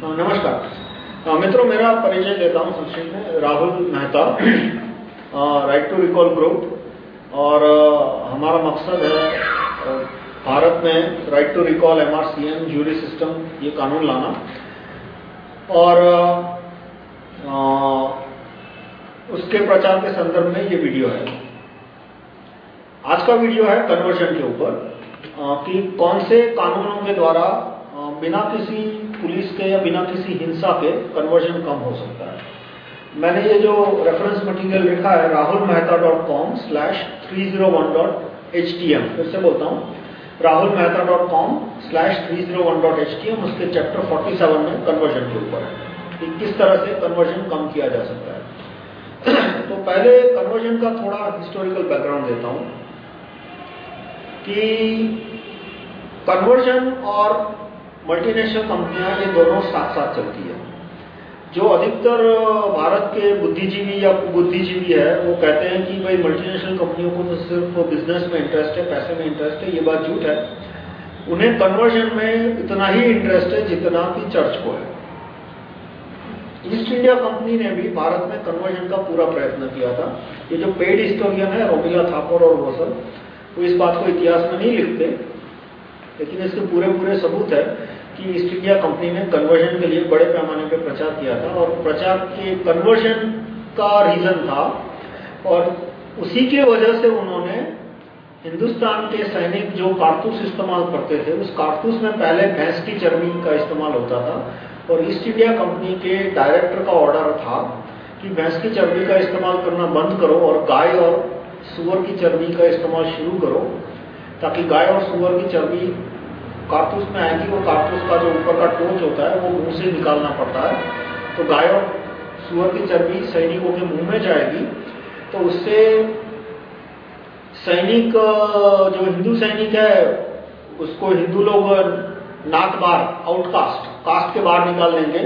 नमस्कार। मित्रों, मेरा परिचय देता हूँ संक्षिप्त में। Rahul Mehta right to recall group और हमारा मकसद है भारत में right to recall MRCM jury system ये कानून लाना। और उसके प्रचार के संदर्भ में ये वीडियो है। आज का वीडियो है कन्वर्जन के ऊपर कि कौन से कानूनों के द्वारा बिना किसी पुलिस के या बिना किसी हिंसा के कन्वर्जन कम हो सकता है। मैंने ये जो रेफरेंस मटेरियल लिखा है Rahul Mehta dot com slash three zero one dot H T M फिर से बोलता हूँ। Rahul Mehta dot com slash three zero one dot H T M उसके चैप्टर फोर्टी सेवन में कन्वर्जन के ऊपर है। कि किस तरह से कन्वर्जन कम किया जा सकता है। तो पहले कन्वर्जन का थोड़ा हिस्टोरिकल बैकग्राउंड देता हूँ। कि कन्वर्जन और मल्टीनेशनल कंपनियाँ ये दोनों साथ साथ चलती है। जो अधिकतर भारत के बुद्धिजीवी या बुद्धिजीवी है, वो कहते हैं कि भाई मल्टीनेशनल कंपनियों को तो सिर्फ़ बिज़नेस में इंटरेस्ट है, पैसे में इंटरेस्ट है, ये बात झूठ है। उन्हें कन्वर्जन में इतना ही इंटरेस्ट है जितना कि चर्च को है। ईस्ट इंडिया कंपनी ने भी भारत में कन्वर्जन का पूरा प्रयत्न किया था। ये जो पेड हिस्टोरियन है रोमिला थापर और वो सब, वो इस बात को इतिहास में नहीं लिखते, लेकिन इसके पूरे पूरे सबूत है कि ईस्ट इंडिया कंपनी ने कन्वर्जन के लिए बड़े पैमाने पर प्रचार किया था और प्रचार के कन्वर्जन का रीजन था और उसी के वजह से उन्होंने हिंदुस्तान के सैनिक जो कारतूस इस्तेमाल करते थे, उस कारतूस में पहले भैंस की चर्बी का इस्तेमाल होता था और ईस्ट इंडिया कंपनी के डायरेक्टर का ऑर्डर था कि भैंस की चर्बी का इस्तेमाल करना बंद करो और गाय और सुअर की चर्बी का इस्तेमाल शुरू करो, ताकि गाय और सुअर की चर्बी कारतूस में आएगी, वो कारतूस का जो ऊपर का टोच होता है, वो मुँह से निकालना पड़ता है। तो गाय और सुअर की चर्बी सैनिकों के मुँह में जाएगी तो उससे सैनिक, जो हिंदू सैनिक है, उसको हिंदू लोग नाक बार आउटकास्ट कास्ट के बाहर निकाल लेंगे,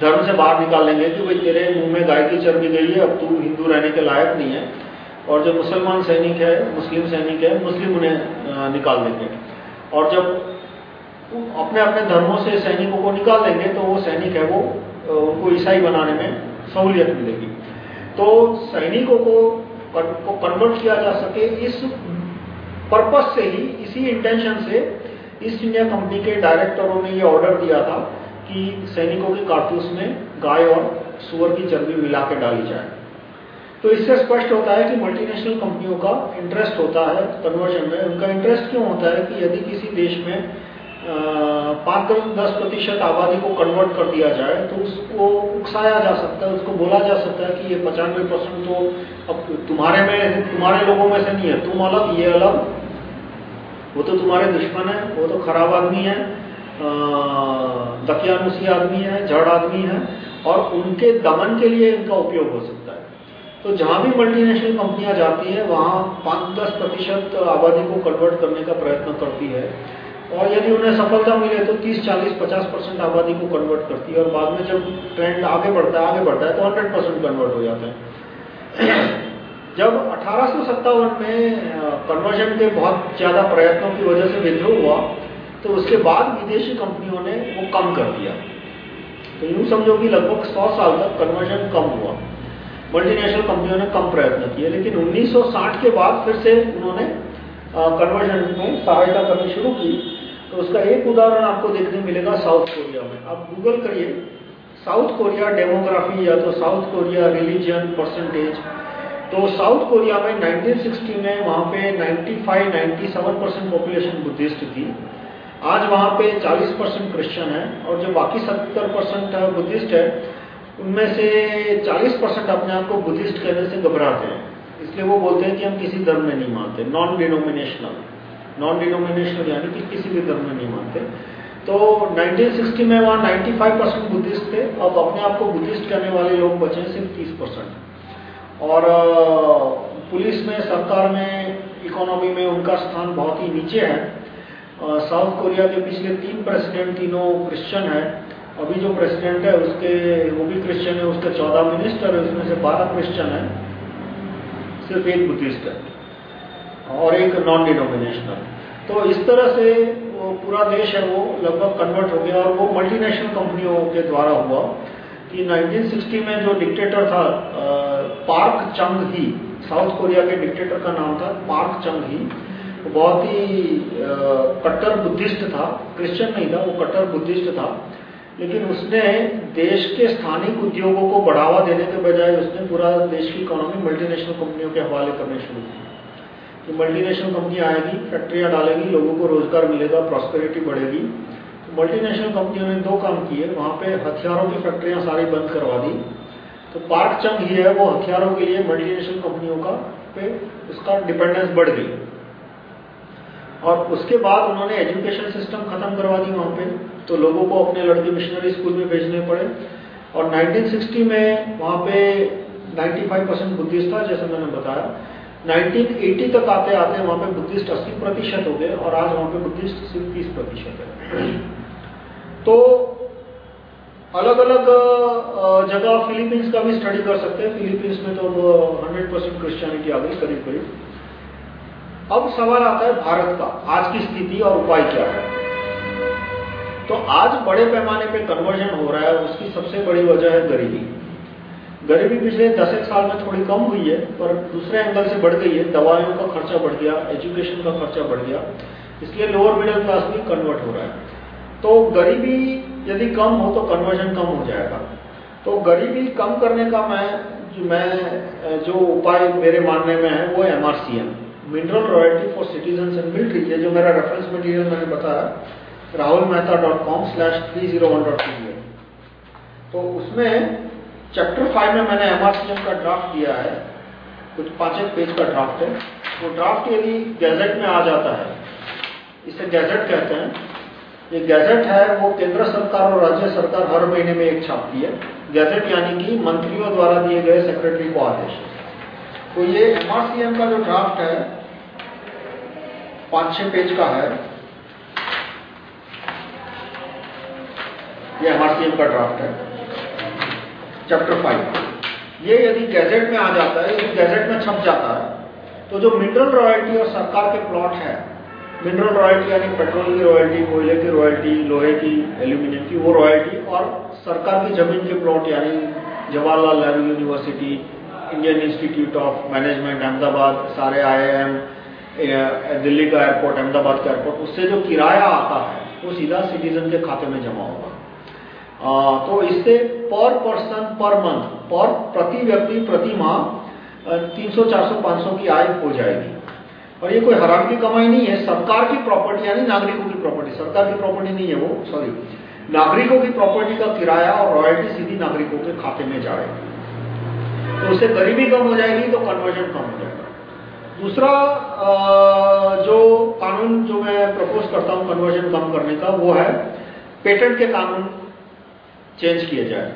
धर्म से बाहर निकाल लेंगे कि भाई तेरे मुँह में गाय की चर्बी गई है, अब तू हिंदू रहने के लायक नहीं है। और जो मुसलमान सैनिक है, मुस्लिम सैनिक है, मुस्लिम उन्हें निकाल देंगे। और जब अपने अपने धर्मों से सैनिकों को निकाल देंगे तो वो सैनिक है वो उनको ईसाई बनाने में सहूलियत मिलेगी। तो सैनिकों को को कन्वर्ट किया जा सके इस पर्पस से ही, इसी इंटेंशन से ईस्ट इंडिया कंपनी के डायरेक्टरों ने ये ऑर्डर दिया था कि सैनिकों के कारतूस में गाय और सुअर की चर्बी मिला के डाली जाए। तो इससे स्पष्ट होता है कि मल्टीनेशनल कंपनियों का इंटरेस्ट होता है कन्वर्जन में। उनका इंटरेस्ट क्यों होता है कि यदि किसी देश में पाँच दस प्रतिशत आबादी को कन्वर्ट कर दिया जाए तो उसको उकसाया जा सकता है, उसको बोला जा सकता है कि ये पचानवे परसेंट तो अब तुम्हारे में, तुम्हारे लोगों में से नहीं है, तुम अलग, ये अलग। वो तो तुम्हारे दुश्मन है, वो तो खराब आदमी है दकियानुसी आदमी है, जड़ आदमी है, और उनके दमन के लिए इनका उपयोग हो सकता है। तो जहाँ भी मल्टीनेशनल कंपनियाँ जाती है, वहाँ पाँच दस प्रतिशत आबादी को कन्वर्ट करने का प्रयत्न करती है। और यदि उन्हें सफलता मिले तो 30, 40, 50 परसेंट आबादी को कन्वर्ट करती है। और बाद में जब ट्रेंड आगे बढ़ता है आगे बढ़ता है तो 100 परसेंट कन्वर्ट हो जाता है। जब अठारह सौ सत्तावन में कन्वर्जन के बहुत ज़्यादा प्रयत्नों की वजह से विद्रोह हुआ तो उसके बाद विदेशी कंपनियों ने वो कम कर दिया। तो यूँ समझो कि लगभग 100 साल तक कन्वर्जन कम हुआ। मल्टीनेशनल कंपनियों ने कम प्रयत्न किए लेकिन 1960 के बाद फिर से उन्होंने कन्वर्जन में सहायता करनी शुरू की। तो उसका एक उदाहरण आपको देखने मिलेगा साउथ कोरिया में। आप गूगल करिए, साउथ कोरिया डेमोग्राफी या तो साउथ कोरिया रिलीजन परसेंटेज। तो साउथ कोरिया में 1960 में वहाँ पे 95-97 परसेंट पॉपुलेशन बुद्धिस्ट थी। आज वहाँ पे 40 परसेंट क्रिश्चियन है और जो बाकी 70 परसेंट बुद्धिस्ट है, उनमें से 40 परसेंट अपने आप को बुद्धिस्ट कहने से घबराते हैं। इसलिए वो बोलते हैं कि हम किसी धर्म में नहीं मानते नॉन डिनोमिनेशनल नॉन डिनोमिनेशनल यानी कि किसी भी धर्म में नहीं मानते। तो 1960 में वहाँ 95 परसेंट बुद्धिस्ट थे, अब अपने आप को बुद्धिस्ट कहने वाले लोग बचे हैं सिर्फ़ 30 परसेंट। और पुलिस में, सरकार में इकोनॉमी में उनका स्थान बहुत ही नीचे है। साउथ कोरिया के पिछले तीन प्रेसिडेंट तीनों क्रिश्चियन है। अभी जो प्रेसिडेंट है, उसके, वो भी क्रिश्चियन है, उसके चौदह मिनिस्टर है, उसमें से बारह क्रिश्चियन है। सिर्फ़ एक बुद्धिस्ट है। और एक नॉन डिनोमिनेशनल तो इस तरह से तो पूरा देश है, वो लगभग कन्वर्ट हो गया और वो मल्टीनेशनल कंपनियों के द्वारा हुआ कि 1960 में जो डिक्टेटर था Park Chung Hee South Korea के डिक्टेटर का नाम था पार्क चंग ही वो बहुत ही कट्टर बुद्धिस्ट था क्रिश्चियन नहीं था, वो कट्टर बुद्धिस्ट था। लेकिन उसने देश के स्थानिक उद्योगों को बढ़ावा देने के बजाय उसने पूरा देश की इकोनॉमी मल्टीनेशनल कंपनियों के हवाले करने शुरू की कि मल्टीनेशनल कंपनी आएगी फैक्ट्रियाँ डालेगी, लोगों को रोज़गार मिलेगा प्रॉस्पेरिटी बढ़ेगी। तो मल्टीनेशनल कंपनियों ने दो काम किए, वहाँ पे हथियारों की फैक्ट्रियाँ सारी बंद करवा दी। तो पार्क चंग ही है, वो हथियारों के लिए मल्टीनेशनल कंपनियों का पे उसका डिपेंडेंस बढ़ गई। और उसके बाद उन्होंने एजुकेशन सिस्टम खत्म करवा दी वहाँ पे तो लोगों को अपने लड़के मिशनरी स्कूल में भेजने पड़े। और 1960 में वहाँ पे 95 परसेंट बुद्धिस्ट था, जैसे मैंने बताया। 1980 तक आते आते वहाँ पे बुद्धिस्ट 80 प्रतिशत हो गए और आज वहाँ पे बुद्धिस्ट सिर्फ़ 30 प्रतिशत है। तो अलग अलग जगह फिलीपींस का भी स्टडी कर सकते हैं। फिलीपींस में तो 100 परसेंट क्रिश्चियनिटी आ गई करीब करीब अब सवाल आता है भारत का। आज की स्थिति और उपाय क्या है? तो आज बड़े पैमाने पे कन्वर्जन हो रहा है। उसकी सबसे बड़ी वजह है गरीबी। गरीबी पिछले दस एक साल में थोड़ी कम हुई है, पर दूसरे एंगल से बढ़ गई है। दवाइयों का खर्चा बढ़ गया एजुकेशन का खर्चा बढ़ गया। इसलिए लोअर मिडिल क्लास भी कन्वर्ट हो रहा है। तो गरीबी यदि कम हो तो कन्वर्जन कम हो जाएगा। तो गरीबी कम करने का मैं जो मैं, जो उपाय मेरे मानने में है, वो MRCM mineral royalty for citizen and military ये जो मेरा रेफरेंस मटेरियल मैंने बताया rahulmehta.com slash 301.pdf तो उसमें चैप्टर फाइव में मैंने एमआरसीएम का ड्राफ्ट दिया है। कुछ पाँच एक पेज का ड्राफ्ट है। वो ड्राफ्ट यदि गैजेट में आ जाता है, इसे गैजेट कहते हैं। ये गैजेट है, वो केंद्र सरकार और राज्य सरकार हर महीने में एक छापती है। गैजेट यानी कि मंत्रियों द्वारा दिए गए सेक्रेटरी को आदेश। तो ये एमआरसीएम का जो ड्राफ्ट है पाँच छह पेज का है। ये एमआरसीएम का ड्राफ्ट है। चैप्टर फाइव ये यदि गैजेट में आ जाता है, यदि गैजेट में छप जाता है तो जो मिनरल रॉयल्टी और सरकार के प्लॉट है मिनरल रॉयल्टी यानी पेट्रोल की रॉयल्टी कोयले की रॉयल्टी लोहे की एल्यूमिनियम की, वो रॉयल्टी और सरकार की ज़मीन के प्लॉट यानी Jawaharlal Nehru university Indian institute of management Ahmedabad, सारे आईआईएम दिल्ली का एयरपोर्ट अहमदाबाद का एयरपोर्ट उससे जो किराया आता है, वो सीधा सिटीजन के खाते में जमा होगा। तो इससे पर पर्सन पर मंथ पर प्रति व्यक्ति, प्रति माह 300 400 500 की आय हो जाएगी। और ये कोई हराम की कमाई नहीं है, सरकार की प्रॉपर्टी यानी नागरिकों की प्रॉपर्टी सरकार की प्रॉपर्टी नहीं है वो सॉरी नागरिकों की प्रॉपर्टी का किराया और रॉयल्टी सीधी नागरिकों के खाते में जाएगी तो उससे गरीबी कम हो जाएगी तो कन्वर्जन कम हो जाएगा। दूसरा जो कानून जो मैं प्रपोज करता हूँ कन्वर्जन कम करने का, वो है पेटेंट के कानून चेंज किए जाए।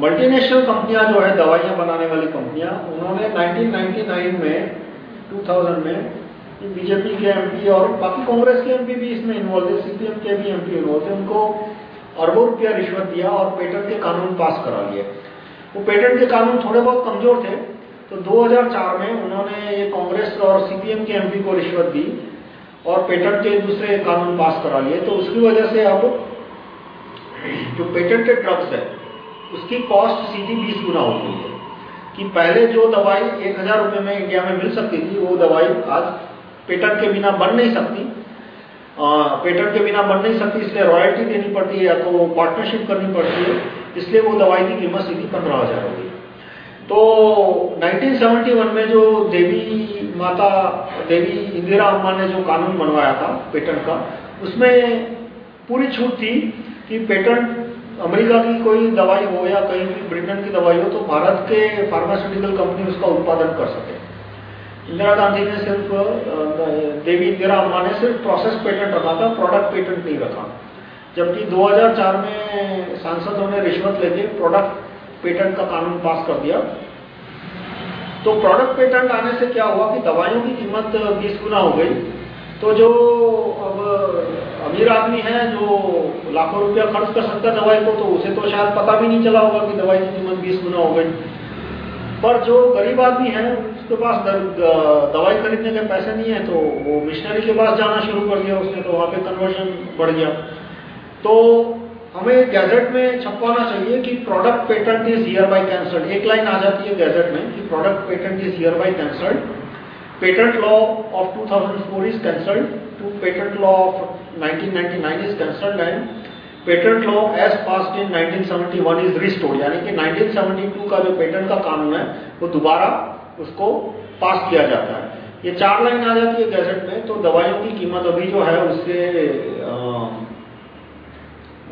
मल्टीनेशनल कंपनियाँ जो है, दवाइयाँ बनाने वाली कंपनियाँ उन्होंने 1999 में 2000 में बीजेपी के एमपी और बाकी कांग्रेस के एमपी भी इसमें इन्वॉल्व है सीपीएम के भी एमपी इन्वॉल्व थे, उनको अरबों रुपया रिश्वत दिया और पेटेंट के कानून पास करा लिए। वो पेटेंट के कानून थोड़े बहुत कमज़ोर थे तो 2004 में उन्होंने ये कांग्रेस और सीपीएम के एमपी को रिश्वत दी और पेटेंट के दूसरे कानून पास करा लिए। तो उसकी वजह से अब जो पेटेंटेड ड्रग्स है, उसकी कॉस्ट सीधी 20 गुना हो गई है। कि पहले जो दवाई एक हज़ार रुपए में इंडिया में मिल सकती थी, वो दवाई आज पेटेंट के बिना बन नहीं सकती। पेटेंट के बिना बन नहीं सकती, इसलिए रॉयल्टी देनी पड़ती है या तो पार्टनरशिप करनी पड़ती है। इसलिए वो दवाई की कीमत सीधी पंद्रह हज़ार होगी। तो 1971 में जो देवी माता, देवी इंदिरा अम्मा ने जो कानून बनवाया था पेटेंट का, उसमें पूरी छूट थी। कि पेटेंट अमेरिका की कोई दवाई हो या कहीं भी ब्रिटेन की दवाई हो तो भारत के फार्मास्यूटिकल कंपनी उसका उत्पादन कर सके। इंदिरा गांधी ने सिर्फ़ देवी इंदिरा अम्मा ने सिर्फ़ प्रोसेस पेटेंट रखा था प्रोडक्ट पेटेंट नहीं रखा। जबकि 2004 में सांसदों ने रिश्वत लेके प्रोडक्ट पेटेंट का कानून पास कर दिया। तो प्रोडक्ट पेटेंट आने से क्या हुआ कि दवाइयों की कीमत 20 गुना हो गई। तो जो अब, अमीर आदमी है जो लाखों रुपया खर्च कर सकता है दवाई को तो उसे तो शायद पता भी नहीं चला होगा कि दवाई की कीमत बीस गुना हो गई। पर जो गरीब आदमी है, उसके पास दवाई खरीदने के पैसे नहीं है तो वो मिशनरी के पास जाना शुरू कर दिया उसने तो वहाँ पे कन्वर्जन बढ़ गया। तो हमें गैजेट में छपवाना चाहिए कि product patent is hereby cancelled एक लाइन आ जाती है गैजेट में कि product patent is hereby cancelled patent law of 2004 is cancelled to patent law of 1999 is cancelled and patent law as passed in 1971 is restored यानी कि 1972 का जो पेटेंट का कानून है, वो दोबारा उसको पास किया जाता है। ये चार लाइन आ जाती है गैजेट में तो दवाइयों की कीमत अभी जो है, उससे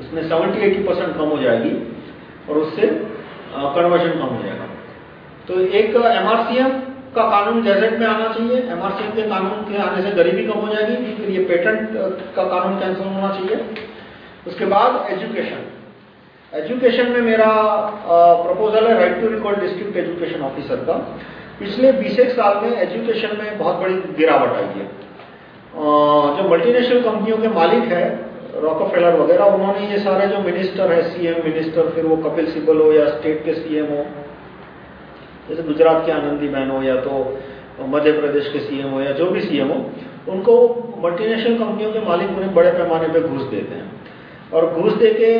उसमें 70-80 परसेंट कम हो जाएगी, और उससे कन्वर्जन कम हो जाएगा। तो एक एमआरसीएम का कानून गैजेट में आना चाहिए, एमआरसीएम के कानून के आने से गरीबी कम हो जाएगी फिर ये पेटेंट का कानून कैंसिल होना चाहिए। उसके बाद एजुकेशन एजुकेशन में मेरा प्रपोजल है right to record district education officer का। पिछले 20 साल में एजुकेशन में बहुत बड़ी गिरावट आई है। जो मल्टीनेशनल कंपनियों के मालिक है रॉकफेलर वगैरह, उन्होंने ये सारे जो मिनिस्टर है सीएम मिनिस्टर फिर वो कपिल सिब्बल हो या स्टेट के सीएम हो जैसे गुजरात के आनंदी बहन हो या तो मध्य प्रदेश के सीएम हो या जो भी सीएम हो, उनको मल्टीनेशनल कंपनियों के मालिक उन्हें बड़े पैमाने पर घूस देते हैं। और घूस दे के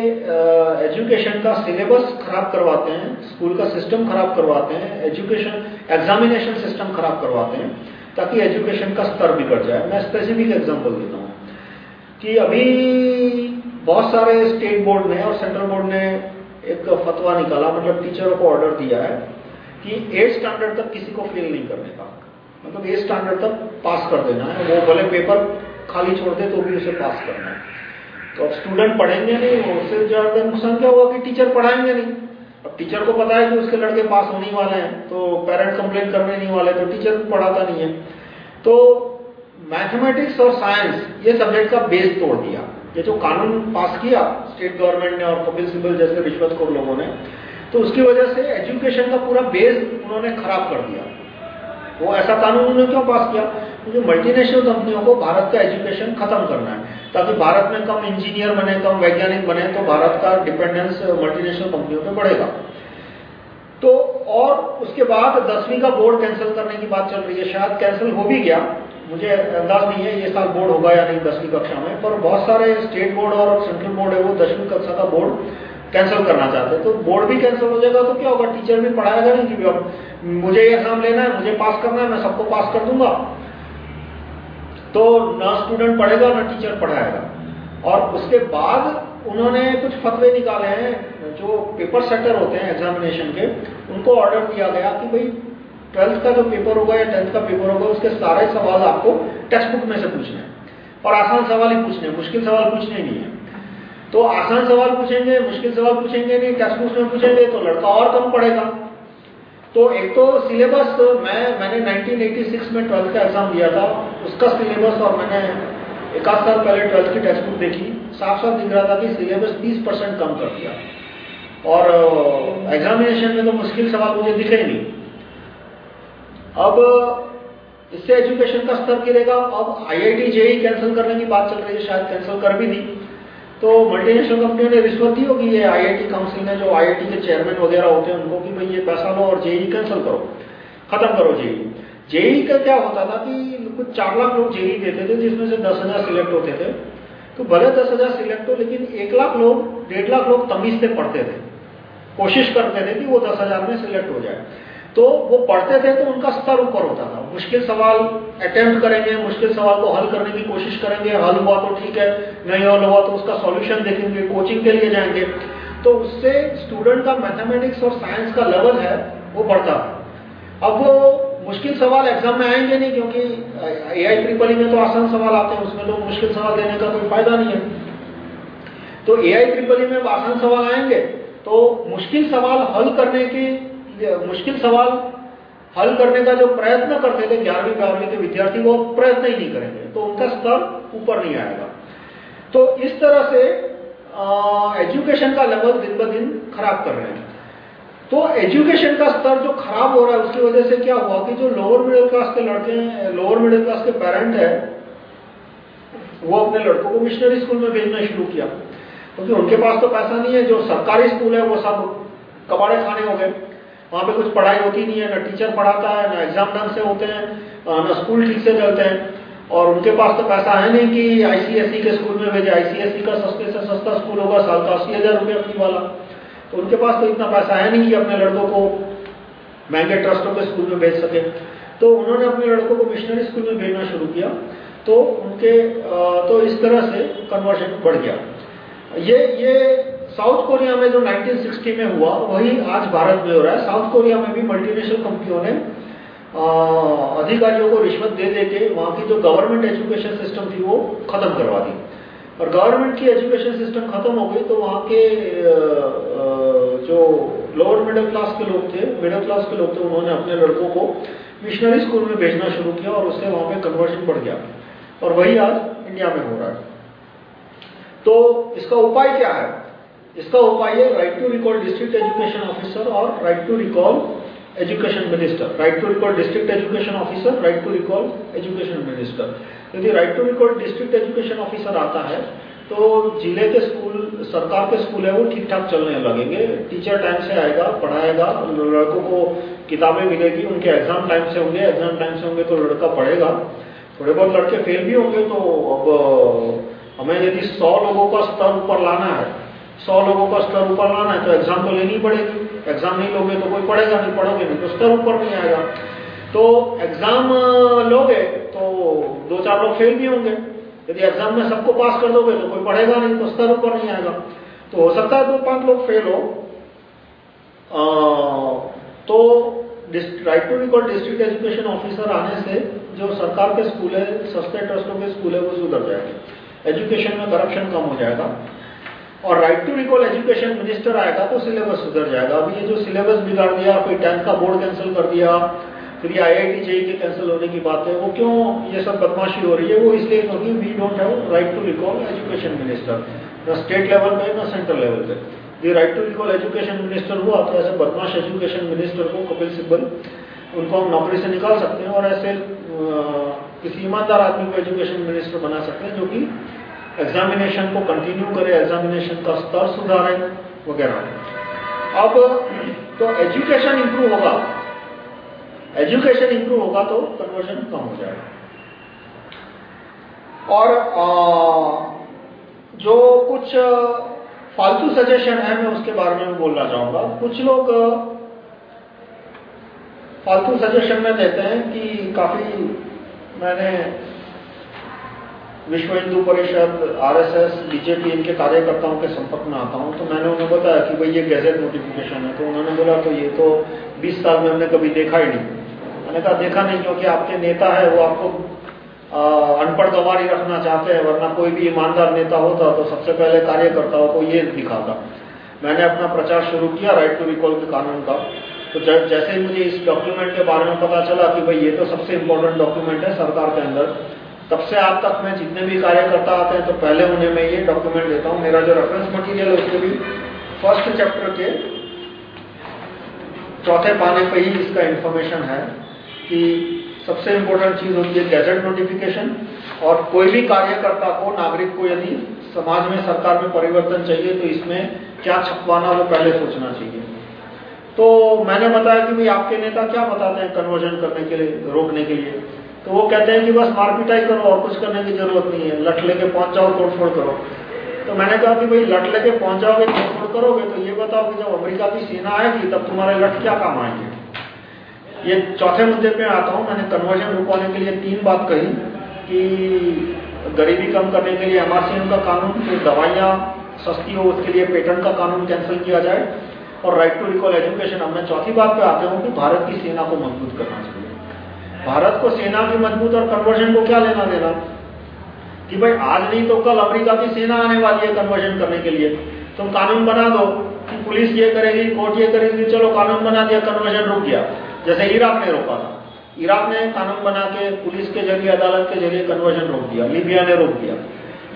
एजुकेशन का सिलेबस खराब करवाते हैं स्कूल का सिस्टम खराब करवाते हैं एजुकेशन एग्जामिनेशन सिस्टम खराब करवाते हैं, ताकि एजुकेशन का स्तर बिगड़ जाए। मैं स्पेसिफिक एग्जांपल देता हूँ कि अभी बहुत सारे स्टेट बोर्ड ने और सेंट्रल बोर्ड ने एक फतवा निकाला मतलब टीचरों को ऑर्डर दिया है। कि एट स्टैंडर्ड तक किसी को फेल नहीं करने का। मतलब एट स्टैंडर्ड तक पास कर देना है। वो भले पेपर खाली छोड़ दे तो भी उसे पास करना है। तो अब स्टूडेंट पढ़ेंगे नहीं उससे ज़्यादा नुकसान क्या हुआ कि टीचर पढ़ाएँगे नहीं? अब टीचर को पता है कि उसके लड़के पास होने वाले हैं तो पेरेंट कंप्लेन करने नहीं वाले तो टीचर पढ़ाता नहीं है। तो मैथमेटिक्स और साइंस ये सब्जेक्ट का बेस तोड़ दिया। ये जो कानून पास किया स्टेट गवर्नमेंट ने और कपिल सिब्बल जैसे रिश्वतखोर लोगों ने तो उसकी वजह से एजुकेशन का पूरा बेस उन्होंने खराब कर दिया। वो ऐसा कानून उन्होंने क्यों पास किया? क्योंकि मल्टीनेशनल कंपनियों को भारत का एजुकेशन खत्म करना है। ताकि भारत में कम इंजीनियर बने, कम वैज्ञानिक बने तो भारत का डिपेंडेंस मल्टीनेशनल कंपनियों पर बढ़ेगा। तो और उसके बाद दसवीं का बोर्ड कैंसिल करने की बात चल रही है। शायद कैंसिल हो भी गया। मुझे अंदाज नहीं है ये साल बोर्ड होगा या नहीं दसवीं कक्षा में, पर बहुत सारे स्टेट बोर्ड और सेंट्रल बोर्ड है, वो दसवीं कक्षा का बोर्ड कैंसिल करना चाहते हैं तो बोर्ड भी कैंसिल हो जाएगा तो क्या होगा? टीचर भी पढ़ाएगा नहीं कि मुझे एग्ज़ाम लेना है, मुझे पास करना है, मैं सबको पास कर दूँगा। तो ना स्टूडेंट पढ़ेगा, ना टीचर पढ़ाएगा। और उसके बाद उन्होंने कुछ फतवे निकाले हैं, जो पेपर सेटर होते हैं एग्जामिनेशन के, उनको ऑर्डर दिया गया कि भाई ट्वेल्थ का जो पेपर होगा या टेंथ का पेपर होगा, उसके सारे सवाल आपको टेक्स्ट बुक में से पूछने हैं। और आसान सवाल ही पूछने मुश्किल सवाल पूछने नहीं है। तो आसान सवाल पूछेंगे, मुश्किल सवाल पूछेंगे नहीं टेक्स्ट में पूछेंगे तो लड़का और कम पढ़ेगा। तो एक तो सिलेबस मैं, मैंने 1986 में ट्वेल्थ का एग्ज़ाम दिया था, उसका सिलेबस और मैंने एक आध साल पहले ट्वेल्थ की टेक्स्ट बुक देखी साफ़ साफ़ दिख रहा था कि सिलेबस 30 परसेंट कम कर दिया। और एग्जामिनेशन में तो मुश्किल सवाल मुझे दिखे नहीं। अब, इससे एजुकेशन का स्तर गिरेगा, अब आईआईटी जेई कैंसिल करने की बात चल रही है, शायद कैंसिल कर भी दी। तो मल्टीनेशनल कंपनियों ने रिश्वत दी होगी ये आईआईटी काउंसिल ने जो आईआईटी के चेयरमैन वगैरह होते हैं, उनको कि भाई ये पैसा लो और जेई कैंसिल करो। खत्म करो जेई। जेई का क्या होता था कि कुछ चार लाख लोग जेई देते थे, जिसमें से दस हज़ार सिलेक्ट होते थे। तो भले दस हज़ार सिलेक्ट हो, लेकिन एक लाख लोग, डेढ़ लाख लोग तमीज से पढ़ते थे। कोशिश करते थे कि वो दस हज़ार में सिलेक्ट हो जाए। तो वो पढ़ते थे तो उनका स्तर ऊपर होता था। मुश्किल सवाल अटेम्प्ट करेंगे, मुश्किल सवाल को हल करने की कोशिश करेंगे, हल हुआ तो ठीक है, नहीं हल हुआ तो उसका सॉल्यूशन देखेंगे कोचिंग के लिए जाएँगे। तो उससे स्टूडेंट का मैथमेटिक्स और साइंस का लेवल है, वो बढ़ता। है अब वो मुश्किल सवाल एग्ज़ाम में आएँगे नहीं क्योंकि ए आई ट्रिपल में तो आसान सवाल आते हैं, उसमें तो मुश्किल सवाल देने का कोई फ़ायदा नहीं है। तो ए आई ट्रिपल में आसान सवाल आएँगे तो मुश्किल सवाल हल करने की मुश्किल सवाल हल करने का जो प्रयत्न करते थे ग्यारहवीं बारहवीं के विद्यार्थी, वो प्रयत्न ही नहीं करेंगे तो उनका स्तर ऊपर नहीं आएगा। तो इस तरह से एजुकेशन का लेवल दिन ब दिन खराब कर रहे हैं। तो एजुकेशन का स्तर जो खराब हो रहा है, उसकी वजह से क्या हुआ कि जो लोअर मिडिल क्लास के लड़के हैं लोअर मिडिल क्लास के पेरेंट है, वो अपने लड़कों को मिशनरी स्कूल में भेजना शुरू किया। क्योंकि तो उनके पास तो पैसा नहीं है, जो सरकारी स्कूल है, वो सब कबाड़े खाने हो गए वहाँ पे कुछ पढ़ाई होती नहीं है, ना टीचर पढ़ाता है, ना एग्ज़ाम ढंग से होते हैं ना स्कूल ठीक से चलते हैं। और उनके पास तो पैसा है नहीं कि आईसीएसई के स्कूल में भेजे। आईसीएसई का सस्ते से सस्ता स्कूल होगा, साल का अस्सी हज़ार रुपये अपनी वाला। तो उनके पास तो इतना पैसा है नहीं कि अपने लड़कों को महँगे ट्रस्टों के स्कूल में भेज सके। तो उन्होंने अपने लड़कों को मिशनरी स्कूल में भेजना शुरू किया। तो उनके तो इस तरह से कन्वर्शन बढ़ गया। ये ये साउथ कोरिया में जो 1960 में हुआ, वही आज भारत में हो रहा है। साउथ कोरिया में भी मल्टीनेशनल कंपनियों ने अधिकारियों को रिश्वत दे दे के वहाँ की जो गवर्नमेंट एजुकेशन सिस्टम थी वो खत्म करवा दी। और गवर्नमेंट की एजुकेशन सिस्टम खत्म हो गई तो वहाँ के जो लोअर मिडिल क्लास के लोग थे मिडिल क्लास के लोग थे, उन्होंने अपने लड़कों को मिशनरी स्कूल में भेजना शुरू किया और उससे वहाँ पे कन्वर्शन बढ़ गया। और वही आज इंडिया में हो रहा है। तो इसका उपाय क्या है? इसका उपाय है right to recall district education officer और right to recall education minister right to recall district education officer right to recall education minister यदि right to recall district education officer आता है तो ज़िले के स्कूल, सरकार के स्कूल है, वो ठीक ठाक चलने लगेंगे। टीचर टाइम से आएगा, पढ़ाएगा, लड़कों को किताबें मिलेगी, उनके एग्ज़ाम टाइम से होंगे एग्ज़ाम टाइम से होंगे तो लड़का पढ़ेगा। थोड़े बहुत लड़के फेल भी होंगे तो अब हमें यदि सौ लोगों का स्तर ऊपर लाना है। सौ लोगों का स्तर ऊपर लाना है तो एग्ज़ाम तो लेनी पड़ेगी। एग्ज़ाम नहीं लोगे तो कोई पढ़ेगा नहीं पढ़ोगे नहीं तो स्तर ऊपर नहीं आएगा। तो एग्ज़ाम लोगे तो दो चार लोग फेल भी होंगे। यदि एग्ज़ाम में सबको पास कर दोगे तो कोई पढ़ेगा नहीं तो स्तर ऊपर नहीं आएगा। तो हो सकता है दो पाँच लोग फेल हो। आ, तो right to record district education officer आने से जो सरकार के स्कूल है सस्ते ट्रस्टों के स्कूल है वो सुधर जाएँगे। एजुकेशन में करप्शन कम हो जाएगा। और right to recall education minister आएगा तो सिलेबस सुधर जाएगा। अभी ये जो सिलेबस बिगाड़ दिया, फिर टेंथ का बोर्ड कैंसिल कर दिया, फिर ये आईआईटी जेई के कैंसिल होने की बात है, वो क्यों ये सब बदमाशी हो रही है? वो इसलिए क्योंकि we don't have right to recall education minister न स्टेट लेवल पे, न सेंट्रल लेवल पे। ये right to recall education minister हुआ तो ऐसे बदमाश एजुकेशन मिनिस्टर को कपिल सिब्बल, उनको हम नौकरी से निकाल सकते हैं और ऐसे किसी ईमानदार आदमी को एजुकेशन मिनिस्टर बना सकते हैं जो कि एग्जामिनेशन को कंटिन्यू करे एग्जामिनेशन का स्तर सुधारे वगैरह। अब तो एजुकेशन इंप्रूव होगा। एजुकेशन इंप्रूव होगा तो कन्वर्जन कम हो जाएगा। और आ, जो कुछ फालतू सजेशन है मैं उसके बारे में बोलना चाहूँगा। कुछ लोग फालतू सजेशन में देते हैं कि काफ़ी मैंने विश्व हिंदू परिषद, आरएसएस, बीजेपी इनके कार्यकर्ताओं के संपर्क में आता हूँ तो मैंने उन्हें बताया कि भाई ये गैजेट नोटिफिकेशन है तो उन्होंने बोला तो ये तो 20 साल में हमने कभी देखा ही नहीं। मैंने कहा, देखा नहीं, क्योंकि आपके नेता है, वो आपको अनपढ़ गवारी रखना चाहते हैं, वरना कोई भी ईमानदार नेता होता तो सबसे पहले कार्यकर्ताओं को ये दिखाता। मैंने अपना प्रचार शुरू किया राइट टू रिकॉल के कानून का। तो जैसे ही मुझे इस डॉक्यूमेंट के बारे में पता चला कि भाई ये तो सबसे इम्पोर्टेंट डॉक्यूमेंट है सरकार के अंदर तब से आज तक मैं जितने भी कार्यकर्ता आते हैं तो पहले उन्हें मैं ये डॉक्यूमेंट देता हूँ। मेरा जो रेफरेंस मटीरियल है, उसके भी फ़र्स्ट चैप्टर के चौथे पाने पे ही इसका इंफॉर्मेशन है कि सबसे इम्पोर्टेंट चीज़ होती है गैजेट नोटिफिकेशन और कोई भी कार्यकर्ता को, नागरिक को यदि समाज में, सरकार में परिवर्तन चाहिए तो इसमें क्या छपवाना वो पहले सोचना चाहिए। तो मैंने बताया कि भाई आपके नेता क्या बताते हैं कन्वर्जन करने के लिए, रोकने के लिए? तो वो कहते हैं कि बस मारपीटाई करो और कुछ करने की ज़रूरत नहीं है। लट लेके पहुँच जाओ तोड़फोड़ करो। तो मैंने कहा कि भाई लट लेके पहुँच जाओगे तोड़फोड़ करोगे तो ये बताओ कि जब अमेरिका की सेना आएगी, तब तुम्हारे लट क्या काम आएँगे? ये चौथे मुद्दे पे आता हूँ। मैंने कन्वर्जन रुकवाने के लिए तीन बात कही कि गरीबी कम करने के लिए एमआरसीएम का कानून, फिर दवाइयाँ सस्ती हो, उसके लिए पेटेंट का कानून कैंसिल किया जाए। और राइट टू रिकॉल एजुकेशन अब मैं चौथी बात पे आते हूँ कि भारत की सेना को मज़बूत करना चाहिए। भारत को सेना की मज़बूत और कन्वर्जन को क्या लेना देना? कि भाई आज नहीं तो कल अमेरिका की सेना आने वाली है कन्वर्जन करने के लिए। तुम कानून बना दो कि पुलिस ये करेगी कोर्ट ये करेगी, चलो कानून बना दिया कन्वर्जन रुक गया। जैसे इराक ने रोका था। इराक ने कानून बना के पुलिस के ज़रिए, अदालत के ज़रिए कन्वर्जन रोक दिया, लीबिया ने रोक दिया।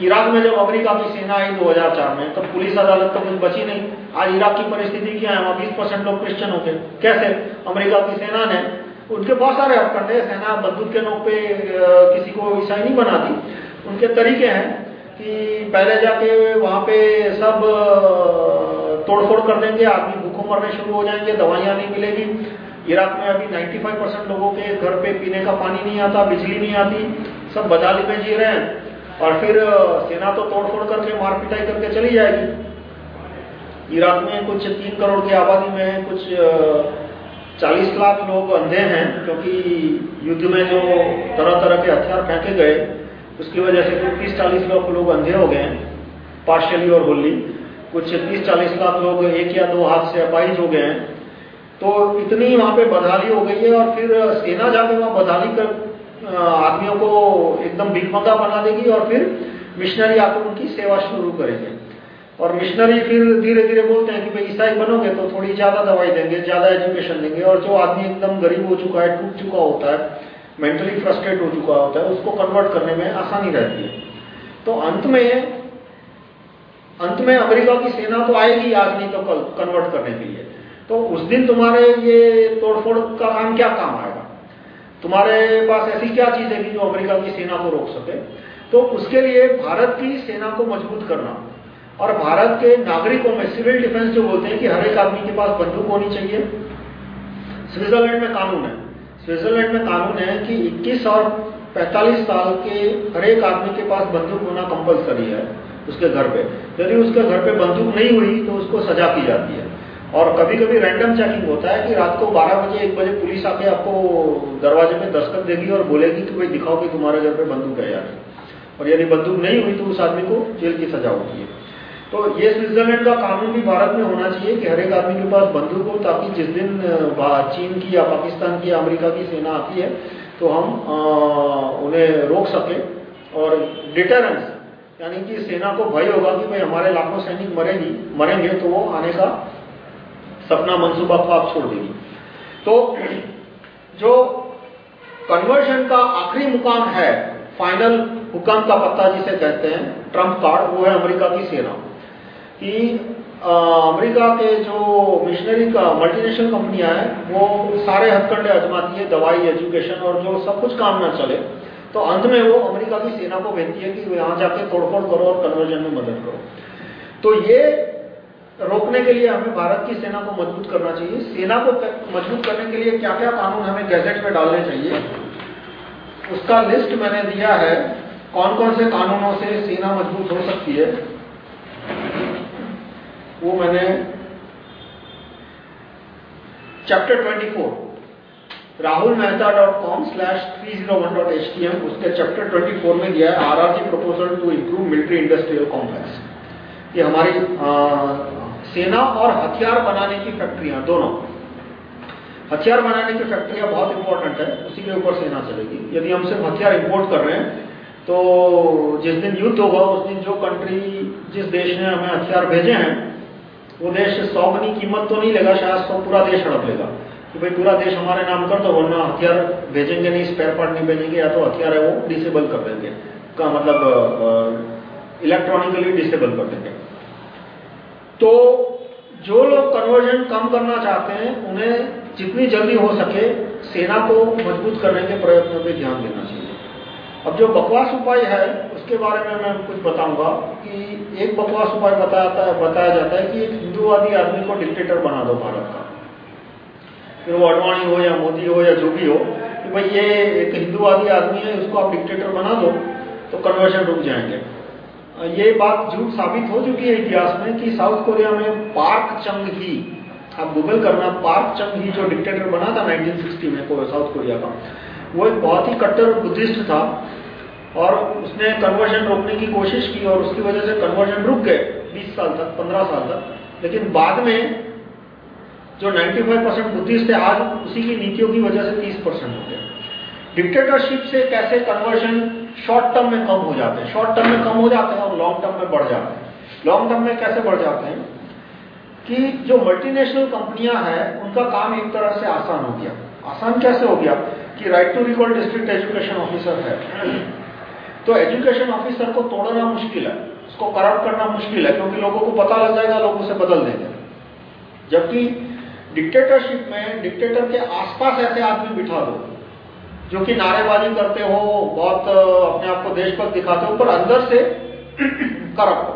इराक में जब अमेरिका की सेना आई 2004 में, तब पुलिस अदालत तो कुछ बची नहीं। आज इराक की परिस्थिति क्या है? वहाँ बीस लोग क्रिश्चियन हो। गए कैसे? अमेरिका की सेना ने उनके बहुत सारे अपकंडे, सेना, बंदूक के नोक पे किसी को ईसाई नहीं बनाती। उनके तरीके हैं कि पहले जाके वहाँ पे सब तोड़फोड़ कर देंगे, आदमी भूखों मरने शुरू हो जाएँगे, दवाइयाँ नहीं मिलेगी। इराक में अभी 95 परसेंट लोगों के घर पे पीने का पानी नहीं आता, बिजली नहीं आती, सब बदाली में जी रहे हैं। और फिर सेना तो तोड़फोड़ करके मार पिटाई करके चली जाएगी। इराक में कुछ तीन करोड़ की आबादी में कुछ 40 लाख लोग अंधे हैं, क्योंकि युद्ध में जो तरह तरह के हथियार फेंके गए, उसकी वजह से कुछ तीस चालीस लाख लोग अंधे हो गए हैं पार्शियली और होली कुछ तीस चालीस लाख लोग एक या दो हाथ से अपाइज हो गए हैं। तो इतनी वहाँ पे बदहाली हो गई है और फिर सेना जाके वहाँ बदहाली कर आदमियों को एकदम भिकमगा बना देगी और फिर मिशनरी आकर उनकी सेवा शुरू करेंगे। और मिशनरी फिर धीरे धीरे बोलते हैं कि भाई ईसाई बनोगे तो थोड़ी ज़्यादा दवाई देंगे, ज़्यादा एजुकेशन देंगे और जो आदमी एकदम गरीब हो चुका है टूट चुका होता है मेंटली फ्रस्ट्रेट हो चुका होता है, उसको कन्वर्ट करने में आसानी रहती है। तो अंत में अंत में अमेरिका की सेना तो आएगी आज नहीं तो कल कन्वर्ट करने के लिए। तो उस दिन तुम्हारे ये तोड़फोड़ का काम क्या काम आएगा? तुम्हारे पास ऐसी क्या चीज़ है कि जो अमेरिका की सेना को रोक सके? तो उसके लिए भारत की सेना को मज़बूत करना। और भारत के नागरिकों में सिविल डिफेंस जो बोलते हैं कि हर एक आदमी के पास बंदूक होनी चाहिए। स्विट्जरलैंड में कानून है। स्विट्जरलैंड में कानून है कि 21 और 45 साल के हर एक आदमी के पास बंदूक होना कंपलसरी है उसके घर पे। यदि उसके घर पे बंदूक नहीं हुई तो उसको सजा की जाती है। और कभी कभी रैंडम चेकिंग होता है कि रात को 12 बजे, एक बजे पुलिस आके आपको दरवाजे पे दस्तक देगी और बोलेगी कि भाई दिखाओ कि तुम्हारे घर पे बंदूक है या नहीं। और यदि बंदूक नहीं हुई तो उस आदमी को जेल की सजा होती है। तो ये स्विट्जरलैंड का कानून भी भारत में होना चाहिए कि हर एक आदमी के पास बंदूक हो ताकि जिस दिन चीन की या पाकिस्तान की या अमेरिका की सेना आती है तो हम आ, उन्हें रोक सके। और डिटरेंस यानी कि सेना को भय होगा कि भाई हमारे लाखों सैनिक मरेंगी मरेंगे तो वो आने का सपना मंसूबा को आप छोड़ देगी। तो जो कन्वर्शन का आखिरी मुकाम है फाइनल हुक्म का पत्ता जिसे कहते हैं ट्रंप कार्ड वो है अमेरिका की सेना। कि अमेरिका के जो मिशनरी का मल्टीनेशनल कंपनियाँ हैं, वो सारे हथकंडे आजमाती है, दवाई एजुकेशन और जो सब कुछ काम ना चले। तो अंत में वो अमेरिका की सेना को भेजती है कि यहाँ जाके तोड़फोड़ करो और कन्वर्जन में मदद करो। तो ये रोकने के लिए हमें भारत की सेना को मज़बूत करना चाहिए। सेना को मज़बूत करने के लिए क्या क्या कानून हमें गैजेट में डालने चाहिए, उसका लिस्ट मैंने दिया है। कौन कौन से कानूनों से सेना मज़बूत हो सकती है? वो मैंने chapter 24 Rahul Mehta dot com slash three zero one dot H T M उसके चैप्टर 24 में दिया है RRG proposal to improve military industrial complex ये हमारी आ, सेना और हथियार बनाने की फैक्ट्रियाँ दोनों। हथियार बनाने की फैक्ट्रियाँ बहुत इंपॉर्टेंट है उसी के ऊपर सेना चलेगी। यदि हम सिर्फ़ हथियार इंपोर्ट कर रहे हैं तो जिस दिन युद्ध होगा उस दिन जो कंट्री जिस देश ने हमें हथियार भेजे हैं वो देश सौ की कीमत तो नहीं लेगा, शायद सौ पूरा देश हड़प लेगा। कि भाई पूरा देश हमारे नाम कर दो, वरना हथियार भेजेंगे नहीं स्पेयर पार्ट नहीं भेजेंगे, या तो हथियार है वो डिसेबल कर देंगे। का मतलब इलेक्ट्रॉनिकली डिसेबल कर देंगे। तो जो लोग कन्वर्जन कम करना चाहते हैं, उन्हें जितनी जल्दी हो सके सेना को मज़बूत करने के प्रयत्नों पर ध्यान देना चाहिए। अब जो बकवास उपाय है, उसके बारे में मैं कुछ बताऊँगा कि एक बकवास उपाय बताया बताया जाता है कि एक हिंदूवादी आदमी को डिक्टेटर बना दो भारत का। फिर वो अडवाणी हो या मोदी हो या जो भी हो, कि भाई ये एक हिंदूवादी आदमी है, उसको आप डिक्टेटर बना दो तो कन्वर्शन रुक जाएँगे। ये बात झूठ साबित हो चुकी है इतिहास में कि साउथ कोरिया में पार्क चंग ही, आप गूगल करना, पार्क चंग ही जो डिक्टेटर बना था 1960 में साउथ कोरिया का वो एक बहुत ही कट्टर बुद्धिस्ट था और उसने कन्वर्जन रोकने की कोशिश की और उसकी वजह से कन्वर्जन रुक गए 20 साल तक 15 साल तक। लेकिन बाद में जो 95 परसेंट बुद्धिस्ट थे, आज उसी की नीतियों की वजह से 30 परसेंट हो गए। डिक्टेटरशिप से कैसे कन्वर्जन शॉर्ट टर्म में कम हो जाते हैं? शॉर्ट टर्म में कम हो जाते हैं और लॉन्ग टर्म में बढ़ जाते हैं। लॉन्ग टर्म में कैसे बढ़ जाते हैं? कि जो मल्टीनेशनल कंपनियाँ हैं, उनका काम एक तरह से आसान हो गया। आसान कैसे हो गया? कि right to recall district education officer है। तो एजुकेशन ऑफिसर को तोड़ना मुश्किल है। उसको करप्ट करना मुश्किल है, क्योंकि लोगों को पता लग जाएगा, लोग उसे बदल देंगे। जबकि डिक्टेटरशिप में डिक्टेटर के आसपास ऐसे आदमी बिठा दो, जो कि नारेबाजी करते हो, बहुत, अपने आप को देशभक्त दिखाते हो, पर अंदर से करप्ट हो।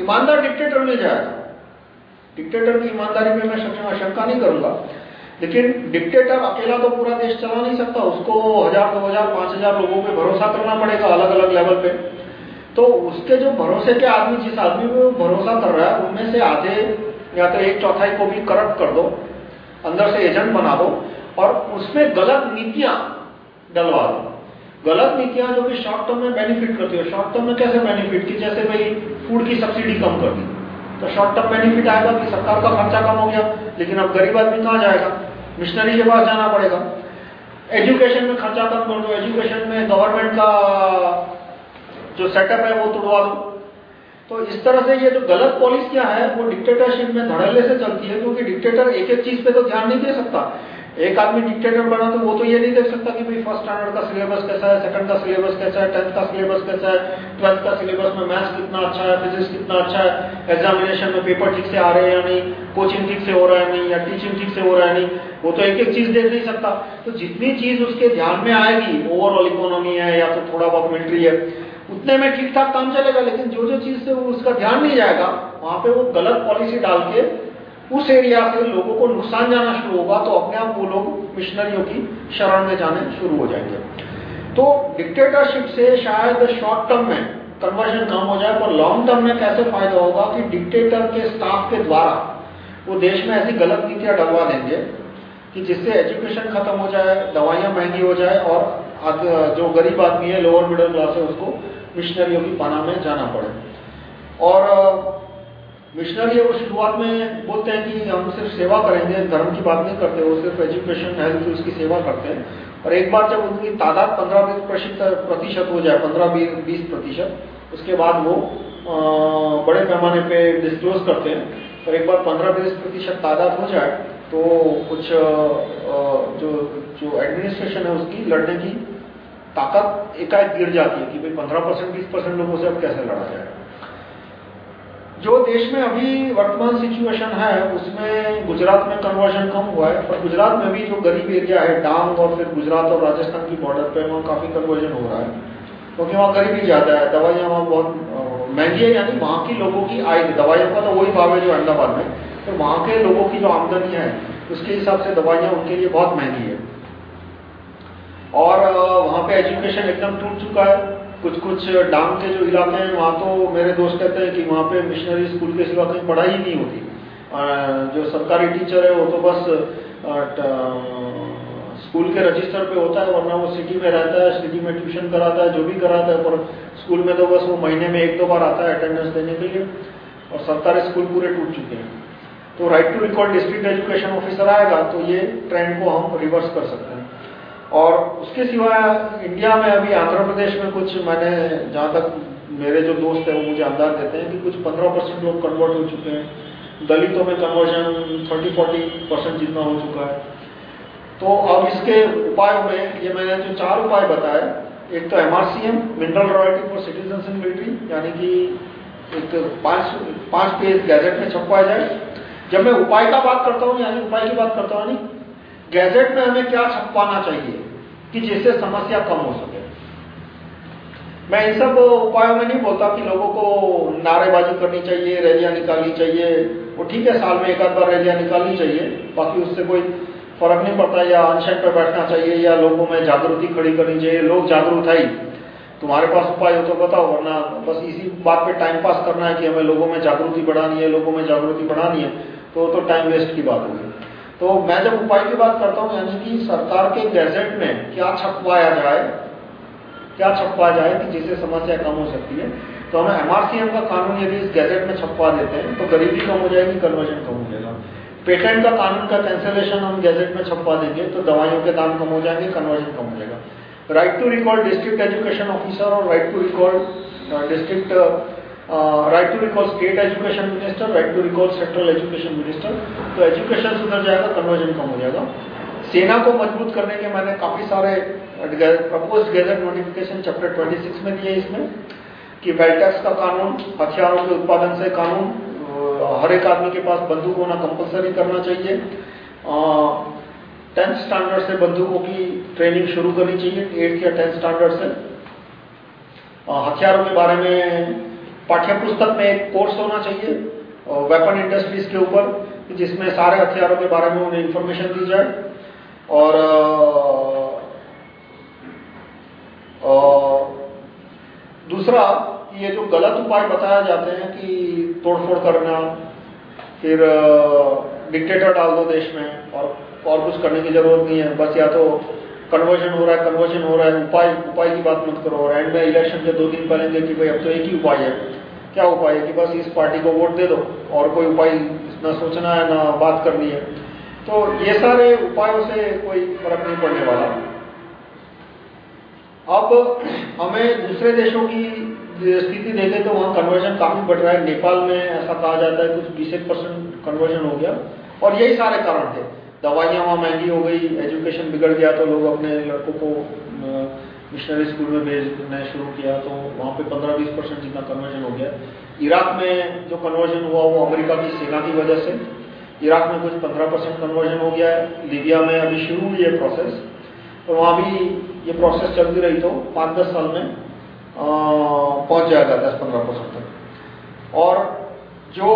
ईमानदार डिक्टेटर मिल जाएगा। डिक्टेटर की ईमानदारी में मैं शंका नहीं करूँगा। लेकिन डिक्टेटर अकेला तो पूरा देश चला नहीं सकता, उसको हज़ार, दो हज़ार, पाँच हज़ार लोगों पे भरोसा करना पड़ेगा अलग अलग लेवल पे। तो उसके जो भरोसे के आदमी, जिस आदमी पे भरोसा कर रहा है, उनमें से आधे या तो एक चौथाई को भी करप्ट कर दो, अंदर से एजेंट बना दो और उसमें गलत नीतियाँ डलवा दो। गलत नीतियाँ जो कि शॉर्ट टर्म में बेनिफिट करती है शॉर्ट टर्म में कैसे बेनिफिट की? जैसे भाई फ़ूड की सब्सिडी कम कर दी। तो शॉर्ट टर्म बेनिफिट आएगा कि सरकार का खर्चा कम हो गया, लेकिन अब गरीब आदमी कहाँ जाएगा? मिशनरी के पास जाना पड़ेगा। एजुकेशन में खर्चा कम कर दो। एजुकेशन में गवर्नमेंट का जो सेटअप है वो तोड़वा दो। तो इस तरह से ये जो गलत पॉलिसियाँ हैं, वो डिक्टेटरशिप में धड़ल्ले से चलती है, क्योंकि डिक्टेटर एक एक चीज़ पे तो ध्यान नहीं दे सकता। एक आदमी डिक्टेटर बना तो वो तो ये नहीं देख सकता कि भाई फ़र्स्ट स्टैंडर्ड का सिलेबस कैसा है सेकंड का सिलेबस कैसा है टेंथ का सिलेबस कैसा है ट्वेल्थ का सिलेबस में मैथ्स कितना अच्छा है फिजिक्स कितना अच्छा है एग्जामिनेशन में पेपर ठीक से आ रहे हैं या नहीं कोचिंग ठीक से हो रहा है नहीं, या टीचिंग ठीक से हो रहा है नहीं, वो तो एक एक चीज़ देख नहीं सकता। तो जितनी चीज़ उसके ध्यान में आएगी ओवरऑल इकोनॉमी है या तो थोड़ा बहुत मिलिट्री है, उतने में ठीक ठाक काम चलेगा, लेकिन जो जो चीज़ से उसका ध्यान नहीं जाएगा, वहाँ पे वो गलत पॉलिसी डाल के उस एरिया से लोगों को नुकसान जाना शुरू होगा तो अपने आप वो लोग मिशनरियों की शरण में जाने शुरू हो जाएँगे। तो डिक्टेटरशिप से शायद शॉर्ट टर्म में कन्वर्जन कम हो जाए, पर लॉन्ग टर्म में कैसे फ़ायदा होगा कि डिक्टेटर के स्टाफ के द्वारा वो देश में ऐसी गलत नीतियाँ डलवा देंगे कि जिससे एजुकेशन खत्म हो जाए, दवाइयाँ महँगी हो जाए और जो गरीब आदमी है लोअर मिडिल क्लास है, उसको मिशनरियों की पाना में जाना पड़े। और मिशनरी वो शुरुआत में बोलते हैं कि हम सिर्फ़ सेवा करेंगे धर्म की बात नहीं करते वो सिर्फ़ एजुकेशन हेल्थ उसकी सेवा करते हैं। और एक बार जब उनकी तादाद पंद्रह बीस प्रतिशत हो जाए पंद्रह बीस प्रतिशत उसके बाद वो आ, बड़े पैमाने पे डिस्क्लोज करते हैं। और एक बार पंद्रह बीस प्रतिशत तादाद हो जाए तो कुछ आ, जो जो एडमिनिस्ट्रेशन है उसकी लड़ने की ताकत एकाएक गिर जाती है कि भाई पंद्रह परसेंट बीस परसेंट लोगों से अब कैसे लड़ा जाए। जो देश में अभी वर्तमान सिचुएशन है, उसमें गुजरात में कन्वर्जन कम हुआ है, पर गुजरात में भी जो गरीब एरिया है, डांग और फिर गुजरात और राजस्थान की बॉर्डर पे वहाँ काफ़ी कन्वर्जन हो रहा है। क्योंकि वहाँ गरीबी ज़्यादा है, दवाइयाँ वहाँ बहुत महँगी है, यानी वहाँ की लोगों की आय दवाइयों का तो वही भाव है जो अहमदाबाद में। तो वहाँ के लोगों की जो आमदनी है, उसके हिसाब से दवाइयाँ उनके लिए बहुत महँगी है। और वहाँ पे एजुकेशन एकदम टूट चुका है। कुछ कुछ डांग के जो इलाके हैं, वहाँ तो मेरे दोस्त कहते हैं कि वहाँ पे मिशनरी स्कूल के सिवा कहीं पढ़ाई ही नहीं होती। जो सरकारी टीचर है, वो तो बस स्कूल के रजिस्टर पे होता है, वरना वो सिटी में रहता है सिटी में ट्यूशन कराता है, जो भी कराता है, पर स्कूल में तो बस वो महीने में एक दो बार आता है अटेंडेंस देने के लिए। और सरकारी स्कूल पूरे टूट चुके हैं। तो right to record district education officer आएगा तो ये ट्रेंड को हम रिवर्स कर सकते हैं। और उसके सिवा इंडिया में अभी आंध्र प्रदेश में कुछ मैंने जहाँ तक मेरे जो दोस्त हैं, वो मुझे अंदाज देते हैं कि कुछ 15 परसेंट लोग कन्वर्ट हो चुके हैं। दलितों में कन्वर्जन 30-40 परसेंट जितना हो चुका है। तो अब इसके उपायों में ये मैंने जो चार उपाय बताए, एक तो MRCM mineral royalty for citizen in military यानी कि एक पाँच पाँच पेज गैजेट में छपवाया जाए। जब मैं उपाय का बात करता हूँ, यानी उपाय की बात करता हूँ नहीं गैजेट में हमें क्या छपवाना चाहिए कि जिससे समस्या कम हो सके? मैं इन सब उपायों में नहीं बोलता कि लोगों को नारेबाजी करनी चाहिए, रैलियाँ निकालनी चाहिए। वो ठीक है, साल में एक आध बार रैलियाँ निकालनी चाहिए। बाकी उससे कोई फ़र्क नहीं पड़ता या अनशन पर बैठना चाहिए या लोगों में जागृति खड़ी करनी चाहिए। लोग जागरूक है तुम्हारे पास उपाय हो तो बताओ, वरना बस इसी बात पे टाइम पास करना है कि हमें लोगों में जागृति बढ़ानी है, लोगों में जागृति बढ़ानी है। तो तो टाइम वेस्ट की बात होगी तो मैं जब उपाय की बात करता हूँ, यानी कि सरकार के गैजेट में क्या छपवाया जाए, क्या छपवाया जाए कि जिससे समस्या कम हो सकती है तो हमें एमआरसीएम का कानून यदि इस गैजेट में छपवा देते हैं तो गरीबी कम हो जाएगी, कन्वर्जन कम हो जाएगा। पेटेंट का कानून का कैंसिलेशन हम गैजेट में छपवा देंगे तो दवाइयों के दाम कम हो जाएँगे, कन्वर्जन कम हो जाएगा। Right to recall district education officer और right to recall district right to recall state education minister right to recall central education minister तो एजुकेशन सुधर जाएगा कन्वर्जन कम हो जाएगा। सेना को मज़बूत करने के मैंने काफ़ी सारे प्रपोज गैजेट नोटिफिकेशन चैप्टर 26 में दिए इसमें, कि वेल्टेक्स का कानून, हथियारों के उत्पादन से कानून हर एक आदमी के पास बंदूक होना कंपलसरी करना चाहिए। टेंथ स्टैंडर्ड से बंदूकों की ट्रेनिंग शुरू करनी चाहिए एट्थ या टेंथ स्टैंडर्ड से। हथियारों के बारे में पाठ्य पुस्तक में एक कोर्स होना चाहिए वेपन इंडस्ट्रीज़ के ऊपर जिसमें सारे हथियारों के बारे में उन्हें इंफॉर्मेशन दी जाए। और आ, आ, दूसरा ये जो गलत उपाय बताए जाते हैं कि तोड़फोड़ करना फिर डिक्टेटर डाल दो देश में और और कुछ करने की ज़रूरत नहीं है बस या तो कन्वर्जन हो रहा है कन्वर्जन हो रहा है, उपाय उपाय की बात मत करो और एंड में इलेक्शन के दो दिन पहले कि भाई अब तो एक ही उपाय है। क्या उपाय है कि बस इस पार्टी को वोट दे दो और कोई उपाय ना सोचना है, ना बात करनी है। तो ये सारे उपायों से कोई फ़र्क नहीं पड़ने वाला। अब हमें दूसरे देशों की स्थिति देखें तो वहाँ कन्वर्जन काफ़ी बढ़ रहा है। नेपाल में ऐसा कहा जाता है, कुछ बीस परसेंट कन्वर्जन हो गया। और यही सारे कारण थे। दवाइयाँ वहाँ महँगी हो गई एजुकेशन बिगड़ गया तो लोग अपने लड़कों को मिशनरी स्कूल में भेजना शुरू किया तो वहाँ पे 15-20 परसेंट जितना कन्वर्जन हो गया। इराक में जो कन्वर्जन हुआ वो अमेरिका की सेना की वजह से। इराक में कुछ 15 परसेंट कन्वर्जन हो गया है। लीबिया में अभी शुरू हुई है प्रोसेस तो वहाँ भी ये प्रोसेस चलती रही तो पाँच दस साल में पहुँच जाएगा दस पंद्रह परसेंट तक। और जो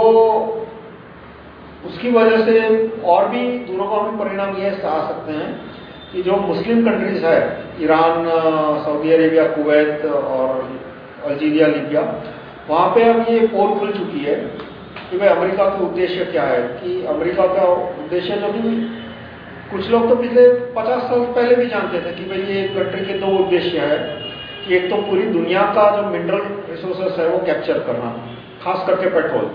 उसकी वजह से और भी दूरगामी परिणाम ये आ सकते हैं कि जो मुस्लिम कंट्रीज़ है, ईरान, सऊदी अरेबिया, कुवैत और अल्जीरिया, लीबिया, वहाँ पे अब ये पोल खुल चुकी है कि भाई अमेरिका का उद्देश्य क्या है? कि अमेरिका का उद्देश्य जो कि कुछ लोग तो पिछले 50 साल पहले भी जानते थे कि भाई ये कंट्री के दो उद्देश्य है कि एक तो पूरी दुनिया का जो मिनरल रिसोर्सेस है वो कैप्चर करना, खास करके पेट्रोल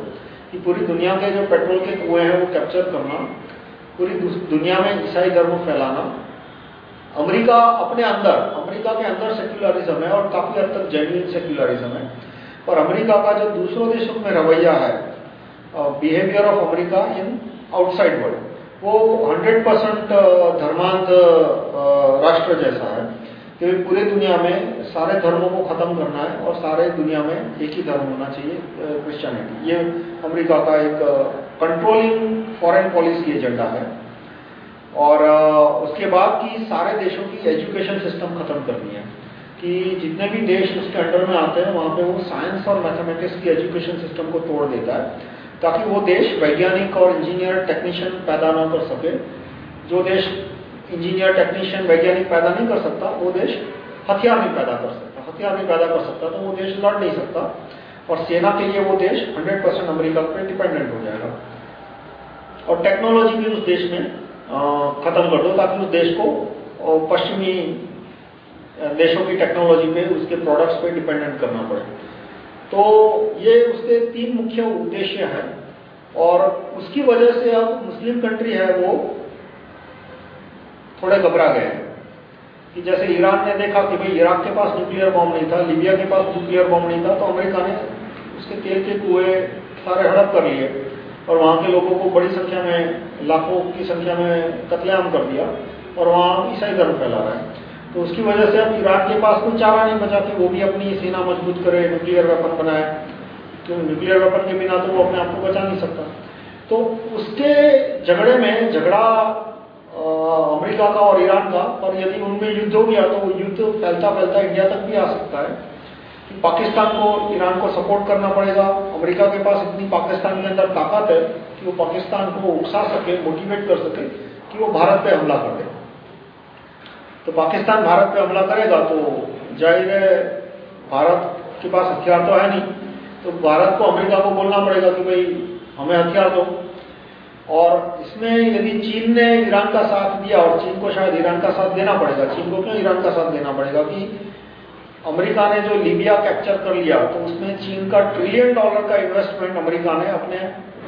कि पूरी दुनिया के जो पेट्रोल के कुएँ हैं, वो कैप्चर करना, पूरी दुनिया में ईसाई धर्म फैलाना। अमेरिका अपने अंदर, अमेरिका के अंदर सेक्युलरिज्म है और काफ़ी हद तक जेन्यून सेक्युलरिज्म है। और अमेरिका का जो दूसरों देशों में रवैया है behaviour of America in outside world वो 100 परसेंट धर्मांध राष्ट्र जैसा है। कि पूरे दुनिया में सारे धर्मों को खत्म करना है और सारे दुनिया में एक ही धर्म होना चाहिए क्रिश्चियनिटी ये अमेरिका का एक कंट्रोलिंग फॉरेन पॉलिसी एजेंडा है। और उसके बाद कि सारे देशों की एजुकेशन सिस्टम खत्म करनी है। कि जितने भी देश उसके अंडर में आते हैं, वहाँ पे वो साइंस और मैथमेटिक्स की एजुकेशन सिस्टम को तोड़ देता है, ताकि वो देश वैज्ञानिक और इंजीनियर टेक्नीशियन पैदा ना कर सके। जो देश इंजीनियर टेक्नीशियन वैज्ञानिक पैदा नहीं कर सकता, वो देश हथियार भी पैदा कर सकता, हथियार भी पैदा कर सकता तो वो देश लड़ नहीं सकता। और सेना के लिए वो देश 100 परसेंट अमरीका पर डिपेंडेंट हो जाएगा। और टेक्नोलॉजी भी उस देश में खत्म कर दो, ताकि उस देश को पश्चिमी देशों की टेक्नोलॉजी पे उसके प्रोडक्ट्स पे डिपेंडेंट करना पड़े। तो ये उसके तीन मुख्य उद्देश्य हैं। और उसकी वजह से अब मुस्लिम कंट्री है वो थोड़े घबरा गए। कि जैसे ईरान ने देखा कि भाई इराक के पास न्यूक्लियर बॉम्ब नहीं था, लीबिया के पास न्यूक्लियर बॉम्ब नहीं था तो अमेरिका ने उसके तेल के कुएँ सारे हड़प कर लिए और वहाँ के लोगों को बड़ी संख्या में, लाखों की संख्या में कतलेआम कर दिया और वहाँ ईसाई धर्म फैला रहा है। तो उसकी वजह से अब ईरान के पास कोई चारा नहीं बचा कि वो भी अपनी सेना मज़बूत करे न्यूक्लियर वेपन बनाए। क्यों न्यूक्लियर वेपन के बिना तो वो अपने आप को बचा नहीं सकता। तो उसके झगड़े में, झगड़ा अमेरिका का और ईरान का और यदि उनमें युद्ध हो गया तो वो युद्ध फैलता फैलता इंडिया तक भी आ सकता है। कि पाकिस्तान को, ईरान को सपोर्ट करना पड़ेगा। अमेरिका के पास इतनी पाकिस्तान के अंदर ताकत है कि वो पाकिस्तान को उकसा सके मोटिवेट कर सके कि वो भारत पे हमला कर दे। तो पाकिस्तान भारत पे हमला करेगा तो ज़ाहिर है भारत के पास हथियार तो है नहीं। तो भारत को अमेरिका को बोलना पड़ेगा कि भाई, हमें हथियार दो। और इसमें यदि चीन ने ईरान का साथ दिया और चीन को शायद ईरान का साथ देना पड़ेगा, चीन को क्यों ईरान का साथ देना पड़ेगा? कि अमेरिका ने जो लीबिया कैप्चर कर लिया तो उसमें चीन का ट्रिलियन डॉलर का इन्वेस्टमेंट अमेरिका ने अपने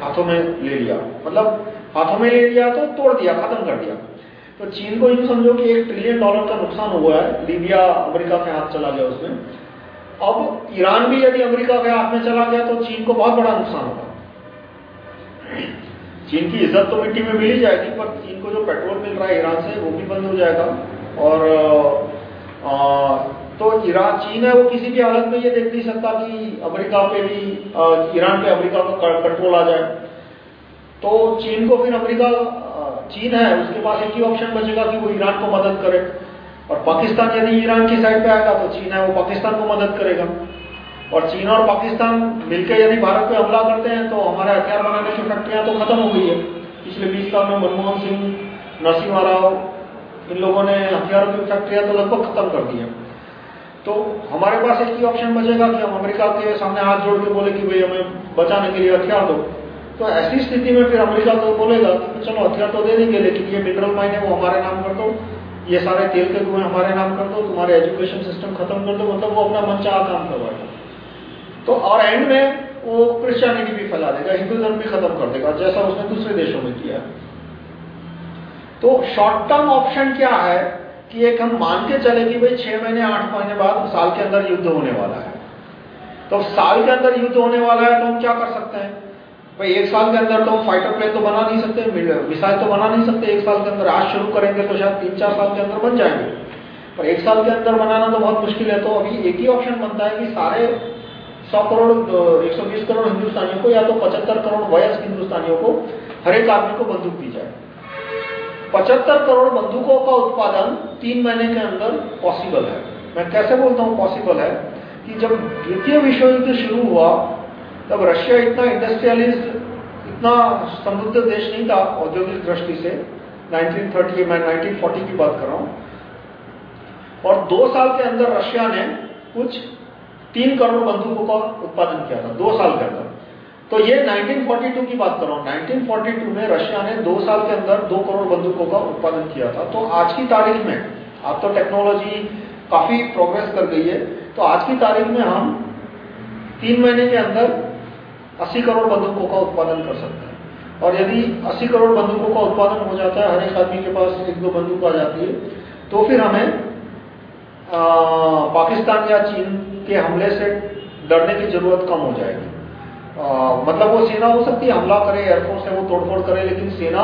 हाथों में ले लिया। मतलब हाथों में ले लिया तो तोड़ दिया, खत्म कर दिया। तो चीन को यूँ समझो कि एक ट्रिलियन डॉलर का नुकसान हुआ है, लीबिया अमेरिका के हाथ चला गया उसमें। अब ईरान भी यदि अमेरिका के हाथ में चला गया तो चीन को बहुत बड़ा नुकसान होगा। चीन की इज़्ज़त तो मिट्टी में मिल ही जाएगी पर चीन को जो पेट्रोल मिल रहा है ईरान से वो भी बंद हो जाएगा। और आ, तो ईरान चीन है वो किसी भी हालत में ये देख नहीं सकता कि अमेरिका पे भी ईरान पे अमेरिका का कंट्रोल आ जाए। तो चीन को फिर अमेरिका चीन है उसके पास एक ही ऑप्शन बचेगा कि वो ईरान को मदद करे। और पाकिस्तान यदि ईरान की साइड पे आएगा तो चीन है वो पाकिस्तान को मदद करेगा। और चीन और पाकिस्तान मिलकर यदि भारत पे हमला करते हैं तो हमारे हथियार बनाने की फैक्ट्रियाँ तो खत्म हो गई है। पिछले बीस साल में मनमोहन सिंह, नरसिम्हा राव, इन लोगों ने हथियारों की फैक्ट्रियाँ तो लगभग खत्म कर दी है। तो हमारे पास एक ही ऑप्शन बचेगा कि हम अमेरिका के सामने हाथ जोड़ के बोले कि भाई हमें बचाने के लिए हथियार दो। तो ऐसी स्थिति में फिर अमेरिका तो बोलेगा कि चलो हथियार तो दे देंगे, लेकिन ये मिनरल माइन है, वो हमारे नाम कर दो। ये सारे तेल के कुएँ हमारे नाम कर दो, तुम्हारे एजुकेशन सिस्टम खत्म कर दो मतलब वो अपना मन चाह काम करवाएगा। तो और एंड में वो क्रिश्चियनिटी भी फैला देगा, हिंदू धर्म भी खत्म कर देगा, जैसा उसने दूसरे देशों में किया। तो शॉर्ट टर्म ऑप्शन क्या है कि एक हम मान के चले कि भाई छह महीने, आठ महीने बाद साल के अंदर युद्ध होने वाला है। तो साल के अंदर युद्ध होने वाला है तो हम क्या कर सकते हैं? भाई एक साल के अंदर तो फाइटर प्लेन तो बना नहीं सकते मिसाइल तो बना नहीं सकते, एक साल के अंदर आज शुरू करेंगे तो शायद तीन चार साल के अंदर बन जाएँगे। पर एक साल के अंदर बनाना तो बहुत मुश्किल है तो अभी एक ही ऑप्शन बनता है कि सारे सौ करोड़ एक सौ बीस करोड़ हिंदुस्तानियों को या तो पचहत्तर करोड़ वयस्क हिंदुस्तानियों को, हर एक आदमी को बंदूक दी जाए। पचहत्तर करोड़ बंदूकों का उत्पादन तीन महीने के अंदर पॉसिबल है। मैं कैसे बोलता हूँ पॉसिबल है कि जब द्वितीय विश्व युद्ध शुरू हुआ, तब रशिया इतना इंडस्ट्रियलिस्ट इतना समृद्ध देश नहीं था औद्योगिक दृष्टि से। 1930 मैं 1940 की बात कर रहा हूँ। और दो साल के अंदर रशिया ने कुछ तीन करोड़ बंदूकों का उत्पादन किया था, दो साल के अंदर। तो ये 1942 की बात कर रहा हूँ 1942 में रशिया ने दो साल के अंदर दो करोड़ बंदूकों का उत्पादन किया था। तो आज की तारीख में, अब तो टेक्नोलॉजी काफ़ी प्रोग्रेस कर गई है तो आज की तारीख में हम तीन महीने के अंदर 80 करोड़ बंदूकों का उत्पादन कर सकते हैं। और यदि 80 करोड़ बंदूकों का उत्पादन हो जाता है, हर एक आदमी के पास एक दो बंदूक आ जाती है तो फिर हमें पाकिस्तान या चीन के हमले से डरने की ज़रूरत कम हो जाएगी। मतलब वो सेना हो सकती है, हमला करे एयरफोर्स है, वो तोड़फोड़ करे, लेकिन सेना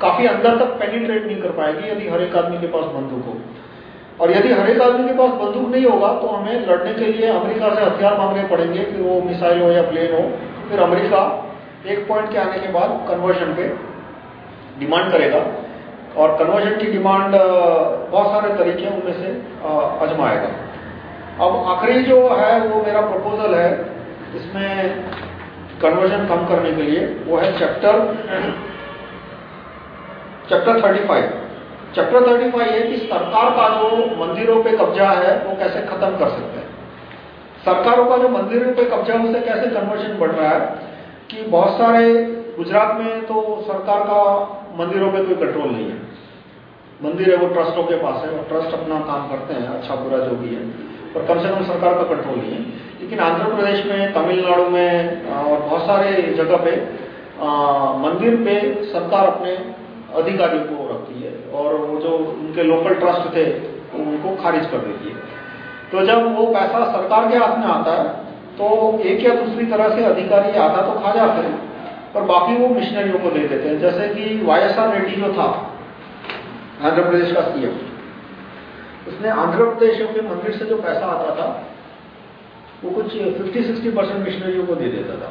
काफ़ी अंदर तक पेनिट्रेट नहीं कर पाएगी यदि हर एक आदमी के पास बंदूक हो। और यदि हर एक आदमी के पास बंदूक नहीं होगा तो हमें लड़ने के लिए अमेरिका से हथियार मांगने पड़ेंगे फिर वो मिसाइल हो या प्लेन हो। फिर अमेरिका एक पॉइंट के आने के बाद कन्वर्शन पे डिमांड करेगा। और कन्वर्जन की डिमांड बहुत सारे तरीके उनमें से अजमाएगा अब आखिरी जो है, वो मेरा प्रपोजल है इसमें कन्वर्जन कम करने के लिए, वो है चैप्टर चैप्टर 35 चैप्टर 35 है कि सरकार का जो मंदिरों पे कब्जा है, वो कैसे खत्म कर सकते हैं? सरकारों का जो मंदिरों पे कब्जा है, उससे कैसे कन्वर्जन बढ़ रहा है? कि बहुत सारे गुजरात में तो सरकार का मंदिरों पे कोई कंट्रोल नहीं है। मंदिर है वो ट्रस्टों के पास है और ट्रस्ट अपना काम करते हैं अच्छा बुरा जो भी है। पर कम से कम सरकार का कंट्रोल नहीं है। लेकिन आंध्र प्रदेश में तमिलनाडु में और बहुत सारे जगह पे आ, मंदिर पे सरकार अपने अधिकारी को रखती है और वो जो उनके लोकल ट्रस्ट थे उनको खारिज कर देती है। तो जब वो पैसा सरकार के हाथ में आता है तो एक या दूसरी तरह से अधिकारी आधा तो खा जाते हैं। पर बाकी वो मिशनरियों को दे देते हैं। जैसे कि वाई रेड्डी जो था, आंध्र प्रदेश का सीएम उसने आंध्र प्रदेश के मंदिर से जो पैसा आता था, वो कुछ 50-60 परसेंट मिशनरियों को दे देता था।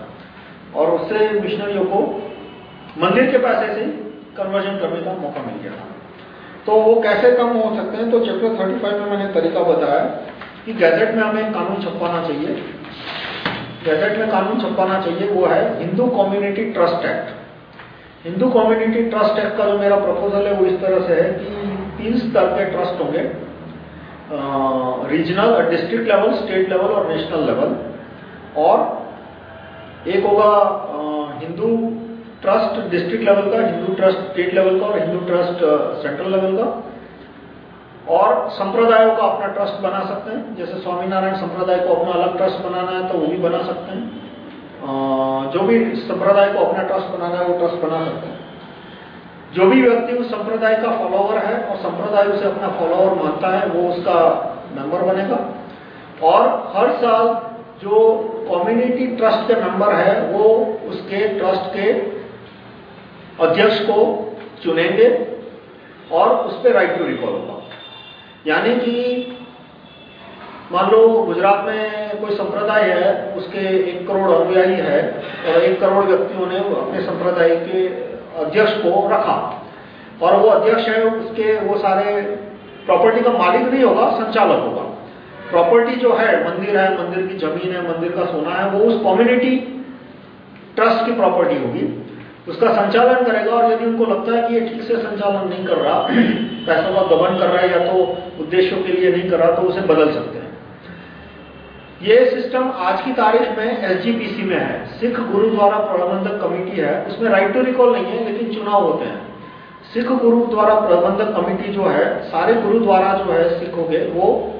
और उससे मिशनरियों को मंदिर के पैसे से कन्वर्जन करने का मौका मिल गया तो वो कैसे कम हो सकते हैं तो चैप्टर 35 में मैंने तरीका बताया कि गैजेट में हमें कानून छपवाना चाहिए। गैजेट में कानून छपवाना चाहिए, वो है Hindu community trust act. Hindu community trust act का जो मेरा प्रपोजल है, वो इस तरह से है कि तीन स्तर के ट्रस्ट होंगे regional district level state level और नेशनल लेवल और एक होगा हिंदू ट्रस्ट डिस्ट्रिक्ट लेवल का, हिंदू ट्रस्ट स्टेट लेवल का और हिंदू ट्रस्ट सेंट्रल लेवल का। और संप्रदायों का अपना ट्रस्ट बना सकते हैं। जैसे स्वामीनारायण संप्रदाय को अपना अलग ट्रस्ट बनाना है तो वो भी बना सकते हैं। जो भी संप्रदाय को अपना ट्रस्ट बनाना है, वो ट्रस्ट बना सकते हैं। जो भी व्यक्ति उस संप्रदाय का फॉलोअर है और संप्रदाय उसे अपना फॉलोअर मानता है, वो उसका मेंबर बनेगा। और हर साल जो कम्युनिटी ट्रस्ट के मेंबर है, वो उसके ट्रस्ट के अध्यक्ष को चुनेंगे और उस पर राइट टू रिकॉल होगा। यानी कि मान लो गुजरात में कोई संप्रदाय है, उसके एक करोड़ अनुयायी है और एक करोड़ व्यक्तियों ने अपने संप्रदाय के अध्यक्ष को रखा। और वो अध्यक्ष है, उसके वो सारे प्रॉपर्टी का मालिक नहीं होगा, संचालक होगा। प्रॉपर्टी जो है, मंदिर है, मंदिर की ज़मीन है, मंदिर का सोना है, वो उस कम्युनिटी ट्रस्ट की प्रॉपर्टी होगी। उसका संचालन करेगा और यदि उनको लगता है कि ये ठीक से संचालन नहीं कर रहा, पैसों का गबन कर रहा है या तो उद्देश्यों के लिए नहीं कर रहा तो उसे बदल सकते हैं। ये सिस्टम आज की तारीख में एसजीपीसी में है। सिख गुरुद्वारा प्रबंधक कमेटी है। उसमें राइट टू रिकॉल नहीं है, लेकिन चुनाव होते हैं। सिख गुरुद्वारा प्रबंधक कमेटी जो है, सारे गुरुद्वारा जो है सिखों के, वो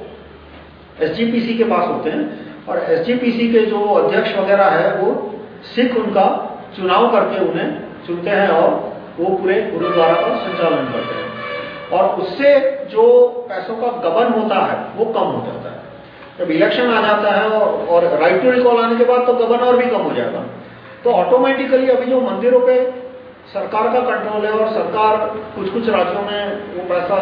एसजीपीसी के पास होते हैं। और एसजीपीसी के जो अध्यक्ष वगैरह है, वो सिख उनका चुनाव करके उन्हें चुनते हैं और वो पूरे गुरुद्वारा का संचालन करते हैं। और उससे जो पैसों का गबन होता है वो कम हो जाता है। जब इलेक्शन आ जाता है और, और राइट टू रिकॉल आने के बाद तो गबन और भी कम हो जाएगा। तो ऑटोमेटिकली अभी जो मंदिरों पे सरकार का कंट्रोल है और सरकार कुछ कुछ राज्यों में वो पैसा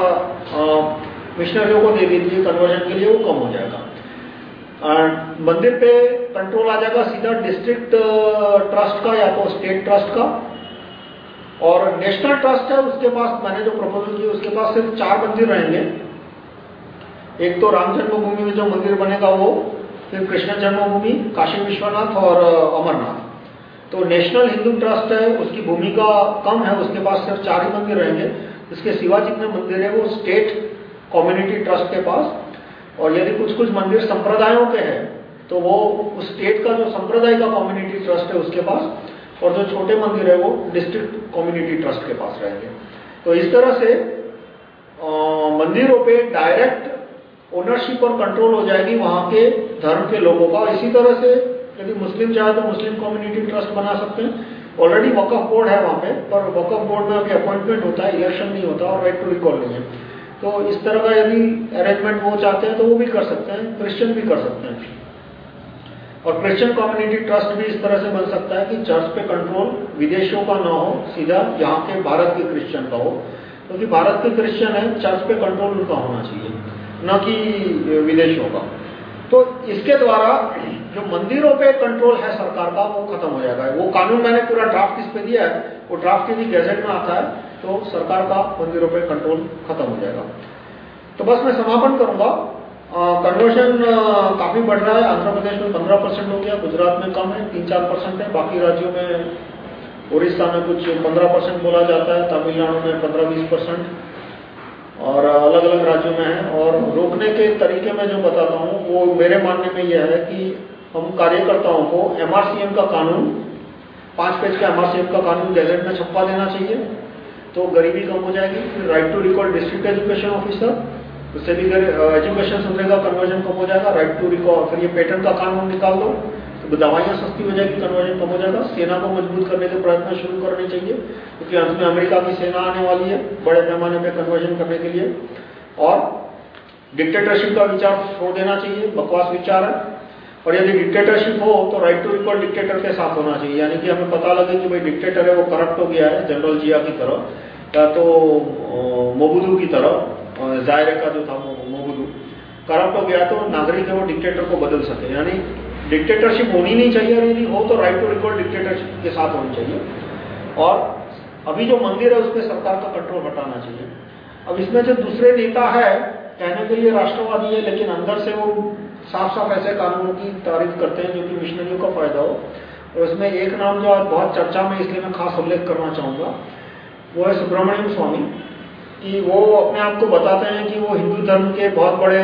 मिशनरियों को दे देती है कन्वर्जन के लिए वो कम हो जाएगा। मंदिर पे कंट्रोल आ जाएगा सीधा डिस्ट्रिक्ट ट्रस्ट का या तो स्टेट ट्रस्ट का। और नेशनल ट्रस्ट है, उसके पास मैंने जो प्रपोजल किया उसके पास सिर्फ़ चार मंदिर रहेंगे। एक तो राम जन्मभूमि में जो मंदिर बनेगा वो, फिर कृष्ण जन्मभूमि, काशी विश्वनाथ और अमरनाथ। तो नेशनल हिंदू ट्रस्ट है, उसकी भूमिका कम है, उसके पास सिर्फ़ चार ही मंदिर रहेंगे। इसके सिवा जितने मंदिर है, वो स्टेट कम्युनिटी ट्रस्ट के पास। और यदि कुछ कुछ मंदिर संप्रदायों के हैं तो वो उस स्टेट का जो संप्रदाय का कम्युनिटी ट्रस्ट है उसके पास, और जो छोटे मंदिर है वो डिस्ट्रिक्ट कम्युनिटी ट्रस्ट के पास रहेंगे। तो इस तरह से मंदिरों पे डायरेक्ट ओनरशिप और कंट्रोल हो जाएगी वहाँ के धर्म के लोगों का। इसी तरह से यदि मुस्लिम चाहे तो मुस्लिम कम्युनिटी ट्रस्ट बना सकते हैं। ऑलरेडी वकफ बोर्ड है वहाँ पे, पर वकफ बोर्ड में अभी अपॉइंटमेंट होता है इलेक्शन नहीं होता और राइट टू रिकॉल नहीं है। तो इस तरह का यदि अरेंजमेंट वो चाहते हैं तो वो भी कर सकते हैं क्रिश्चियन भी कर सकते हैं। और क्रिश्चियन कम्युनिटी ट्रस्ट भी इस तरह से बन सकता है कि चर्च पे कंट्रोल विदेशों का ना हो, सीधा यहाँ के भारत के क्रिश्चियन का हो। क्योंकि तो भारत के क्रिश्चियन है चर्च पे कंट्रोल उनका होना चाहिए, न कि विदेशों का। तो इसके द्वारा जो मंदिरों पे कंट्रोल है सरकार का, वो खत्म हो जाएगा। वो कानून मैंने पूरा ड्राफ्ट इस पे दिया है, वो ड्राफ्ट यदि गैजेट में आता है तो सरकार का मंदिरों पे कंट्रोल खत्म हो जाएगा। तो बस मैं समापन करूँगा। कन्वर्शन काफ़ी बढ़ रहा है। आंध्र प्रदेश में 15 परसेंट हो गया, गुजरात में कम है, तीन चार परसेंट है। बाकी राज्यों में उड़ीसा में कुछ 15 परसेंट बोला जाता है। तमिलनाडु में 15-20 परसेंट। और अलग अलग राज्यों में है। और रोकने के तरीके में जो बताता हूँ, वो मेरे मानने में यह है कि हम कार्यकर्ताओं को एमआरसीएम का कानून, पाँच पेज का एमआरसीएम का कानून गैजेट में छपा देना चाहिए। तो गरीबी कम हो जाएगी, फिर right to recall district education officer उससे भी एजुकेशन सुधरेगा कन्वर्जन कम हो जाएगा राइट टू रिकॉल फिर ये पेटेंट का कानून निकाल दो तो दवाइयाँ सस्ती हो जाएगी कन्वर्जन कम हो जाएगा, सेना को मज़बूत करने के प्रयत्न शुरू करने चाहिए, क्योंकि अंत में अमेरिका की सेना आने वाली है, बड़े पैमाने पर कन्वर्जन करने के लिए, और डिक्टेटरशिप का विचार छोड़ देना चाहिए, बकवास विचार है और यदि डिक्टेटरशिप हो तो राइट टू रिकॉर्ड डिक्टेटर के साथ होना चाहिए। यानी कि हमें पता लगे कि भाई डिक्टेटर है, वो करप्ट हो गया है जनरल जिया की तरह, या तो मोबुदू की तरह जायरे का जो था मोबुदू। करप्ट हो गया तो नागरिक है वो डिक्टेटर को बदल सके। यानी डिक्टेटरशिप होनी नहीं चाहिए और यदि हो तो राइट टू रिकॉर्ड डिक्टेटरशिप के साथ होनी चाहिए। और अभी जो मंदिर है, उसमें सरकार का कंट्रोल हटाना चाहिए। अब इसमें जो दूसरे नेता है कहने के लिए राष्ट्रवादी है, लेकिन अंदर से वो साफ़ साफ़ ऐसे कानूनों की तारीफ़ करते हैं जो कि मिशनरियों का फ़ायदा हो। और इसमें एक नाम जो आज बहुत चर्चा में इसलिए मैं खास उल्लेख करना चाहूँगा, वो है सुब्रमण्यम स्वामी, कि वो अपने आप को बताते हैं कि वो हिंदू धर्म के बहुत बड़े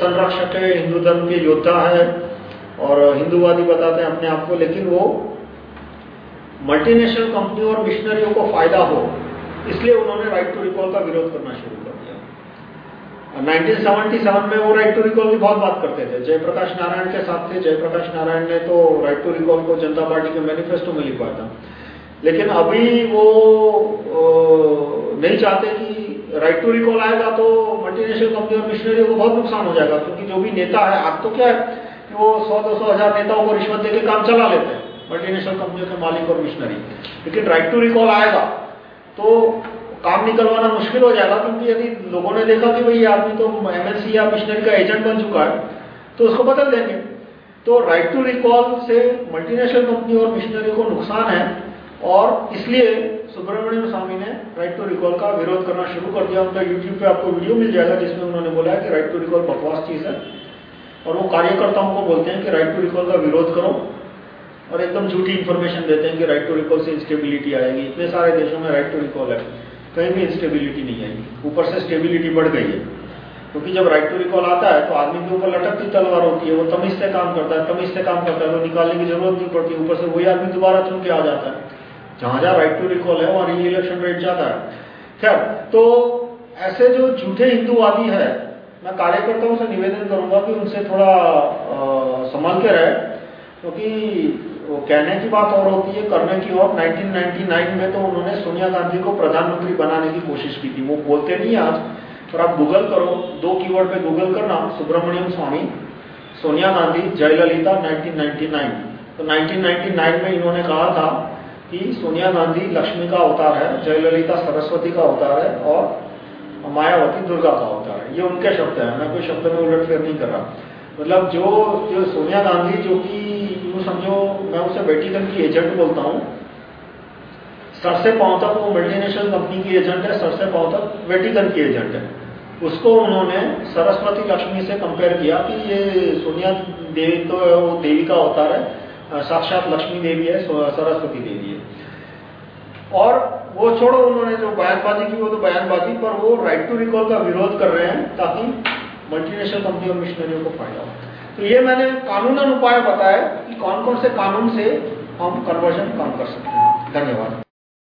संरक्षक है, हिंदू धर्म के योद्धा है, और हिंदूवादी बताते हैं अपने आप को, लेकिन वो मल्टीनेशनल कंपनी और मिशनरियों को फ़ायदा हो, इसलिए उन्होंने राइट टू रिकॉल का विरोध करना शुरू 1977 में वो राइट टू रिकॉल की बहुत बात करते थे। जयप्रकाश नारायण के साथ थे। जयप्रकाश नारायण ने तो राइट टू रिकॉल को जनता पार्टी के मैनिफेस्टो में लिखवाया था। लेकिन अभी वो नहीं चाहते कि राइट टू रिकॉल आएगा तो मल्टीनेशनल कंपनी और मिशनरियों को बहुत नुकसान हो जाएगा, क्योंकि जो भी नेता है, आज तो क्या है कि वो सौ दो हज़ार नेताओं को रिश्वत देकर काम चला लेते हैं मल्टीनेशनल कंपनियों के मालिक और मिशनरी लेकिन राइट टू रिकॉल आएगा तो काम निकलवाना मुश्किल हो जाएगा, क्योंकि यदि लोगों ने देखा कि भाई आदमी तो एमएनसी या मिशनरी का एजेंट बन चुका है तो उसको बदल देंगे। तो राइट टू रिकॉल से मल्टीनेशनल कंपनी और मिशनरी को नुकसान है, और इसलिए सुब्रमण्यम स्वामी ने राइट टू रिकॉल का विरोध करना शुरू कर दिया। उनका यूट्यूब पे आपको वीडियो मिल जाएगा, जिसमें उन्होंने बोला है कि राइट टू रिकॉल बकवास चीज़ है, और वो कार्यकर्ताओं को बोलते हैं कि राइट टू रिकॉल का विरोध करो, और एकदम झूठी इंफॉर्मेशन देते हैं कि राइट टू रिकॉल से इंस्टेबिलिटी आएगी। इतने सारे देशों में राइट टू रिकॉल है। कहीं भी इंस्टेबिलिटी नहीं आई ऊपर से स्टेबिलिटी बढ़ गई है। क्योंकि जब राइट टू रिकॉल आता है तो आदमी के ऊपर लटकती तलवार होती है, वो तमीज से काम करता है, तमीज से काम करता है तो निकालने की ज़रूरत नहीं पड़ती, ऊपर से वही आदमी दोबारा चुन के आ जाता है। जहाँ जहाँ राइट टू रिकॉल है, वहाँ री इलेक्शन रेट जाता है। खैर तो ऐसे जो झूठे हिंदूवादी है, मैं कार्यकर्ताओं से निवेदन करूँगा कि उनसे थोड़ा संभाल के रहे, क्योंकि वो कहने की बात और होती है, करने की और 1999 में तो उन्होंने सोनिया गांधी को प्रधानमंत्री बनाने की कोशिश की थी। वो बोलते नहीं आज, पर आप गूगल करो, दो कीवर्ड पे गूगल करना, सुब्रमण्यम स्वामी, सोनिया गांधी, जयललिता 1999 तो 1999 में इन्होंने कहा था कि सोनिया गांधी लक्ष्मी का अवतार है, जयललिता सरस्वती का अवतार है और मायावती दुर्गा का अवतार है। ये उनके शब्द है, मैं कोई शब्द में उलटफेर नहीं कर रहा। मतलब जो जो सोनिया गांधी जो कि यूँ समझो, मैं उसे वेटिकन की एजेंट बोलता हूँ। सर से पाँव तक वो मल्टीनेशनल कंपनी की एजेंट है, सर से पाँव तक वेटिकन की एजेंट है। उसको उन्होंने सरस्वती लक्ष्मी से कंपेयर किया कि ये सोनिया देवी तो वो देवी का अवतार है, साक्षात लक्ष्मी देवी है सरस्वती देवी है। और वो छोड़ो, उन्होंने जो बयानबाजी की, वो तो बयानबाजी, पर वो राइट टू रिकॉल का विरोध कर रहे हैं, ताकि मल्टीनेशनल कंपनी और मिशनरियों को फ़ायदा हो। तो ये मैंने कानूनन उपाय बताया कि कौन कौन से कानून से हम कन्वर्जन कम कर सकते हैं। धन्यवाद।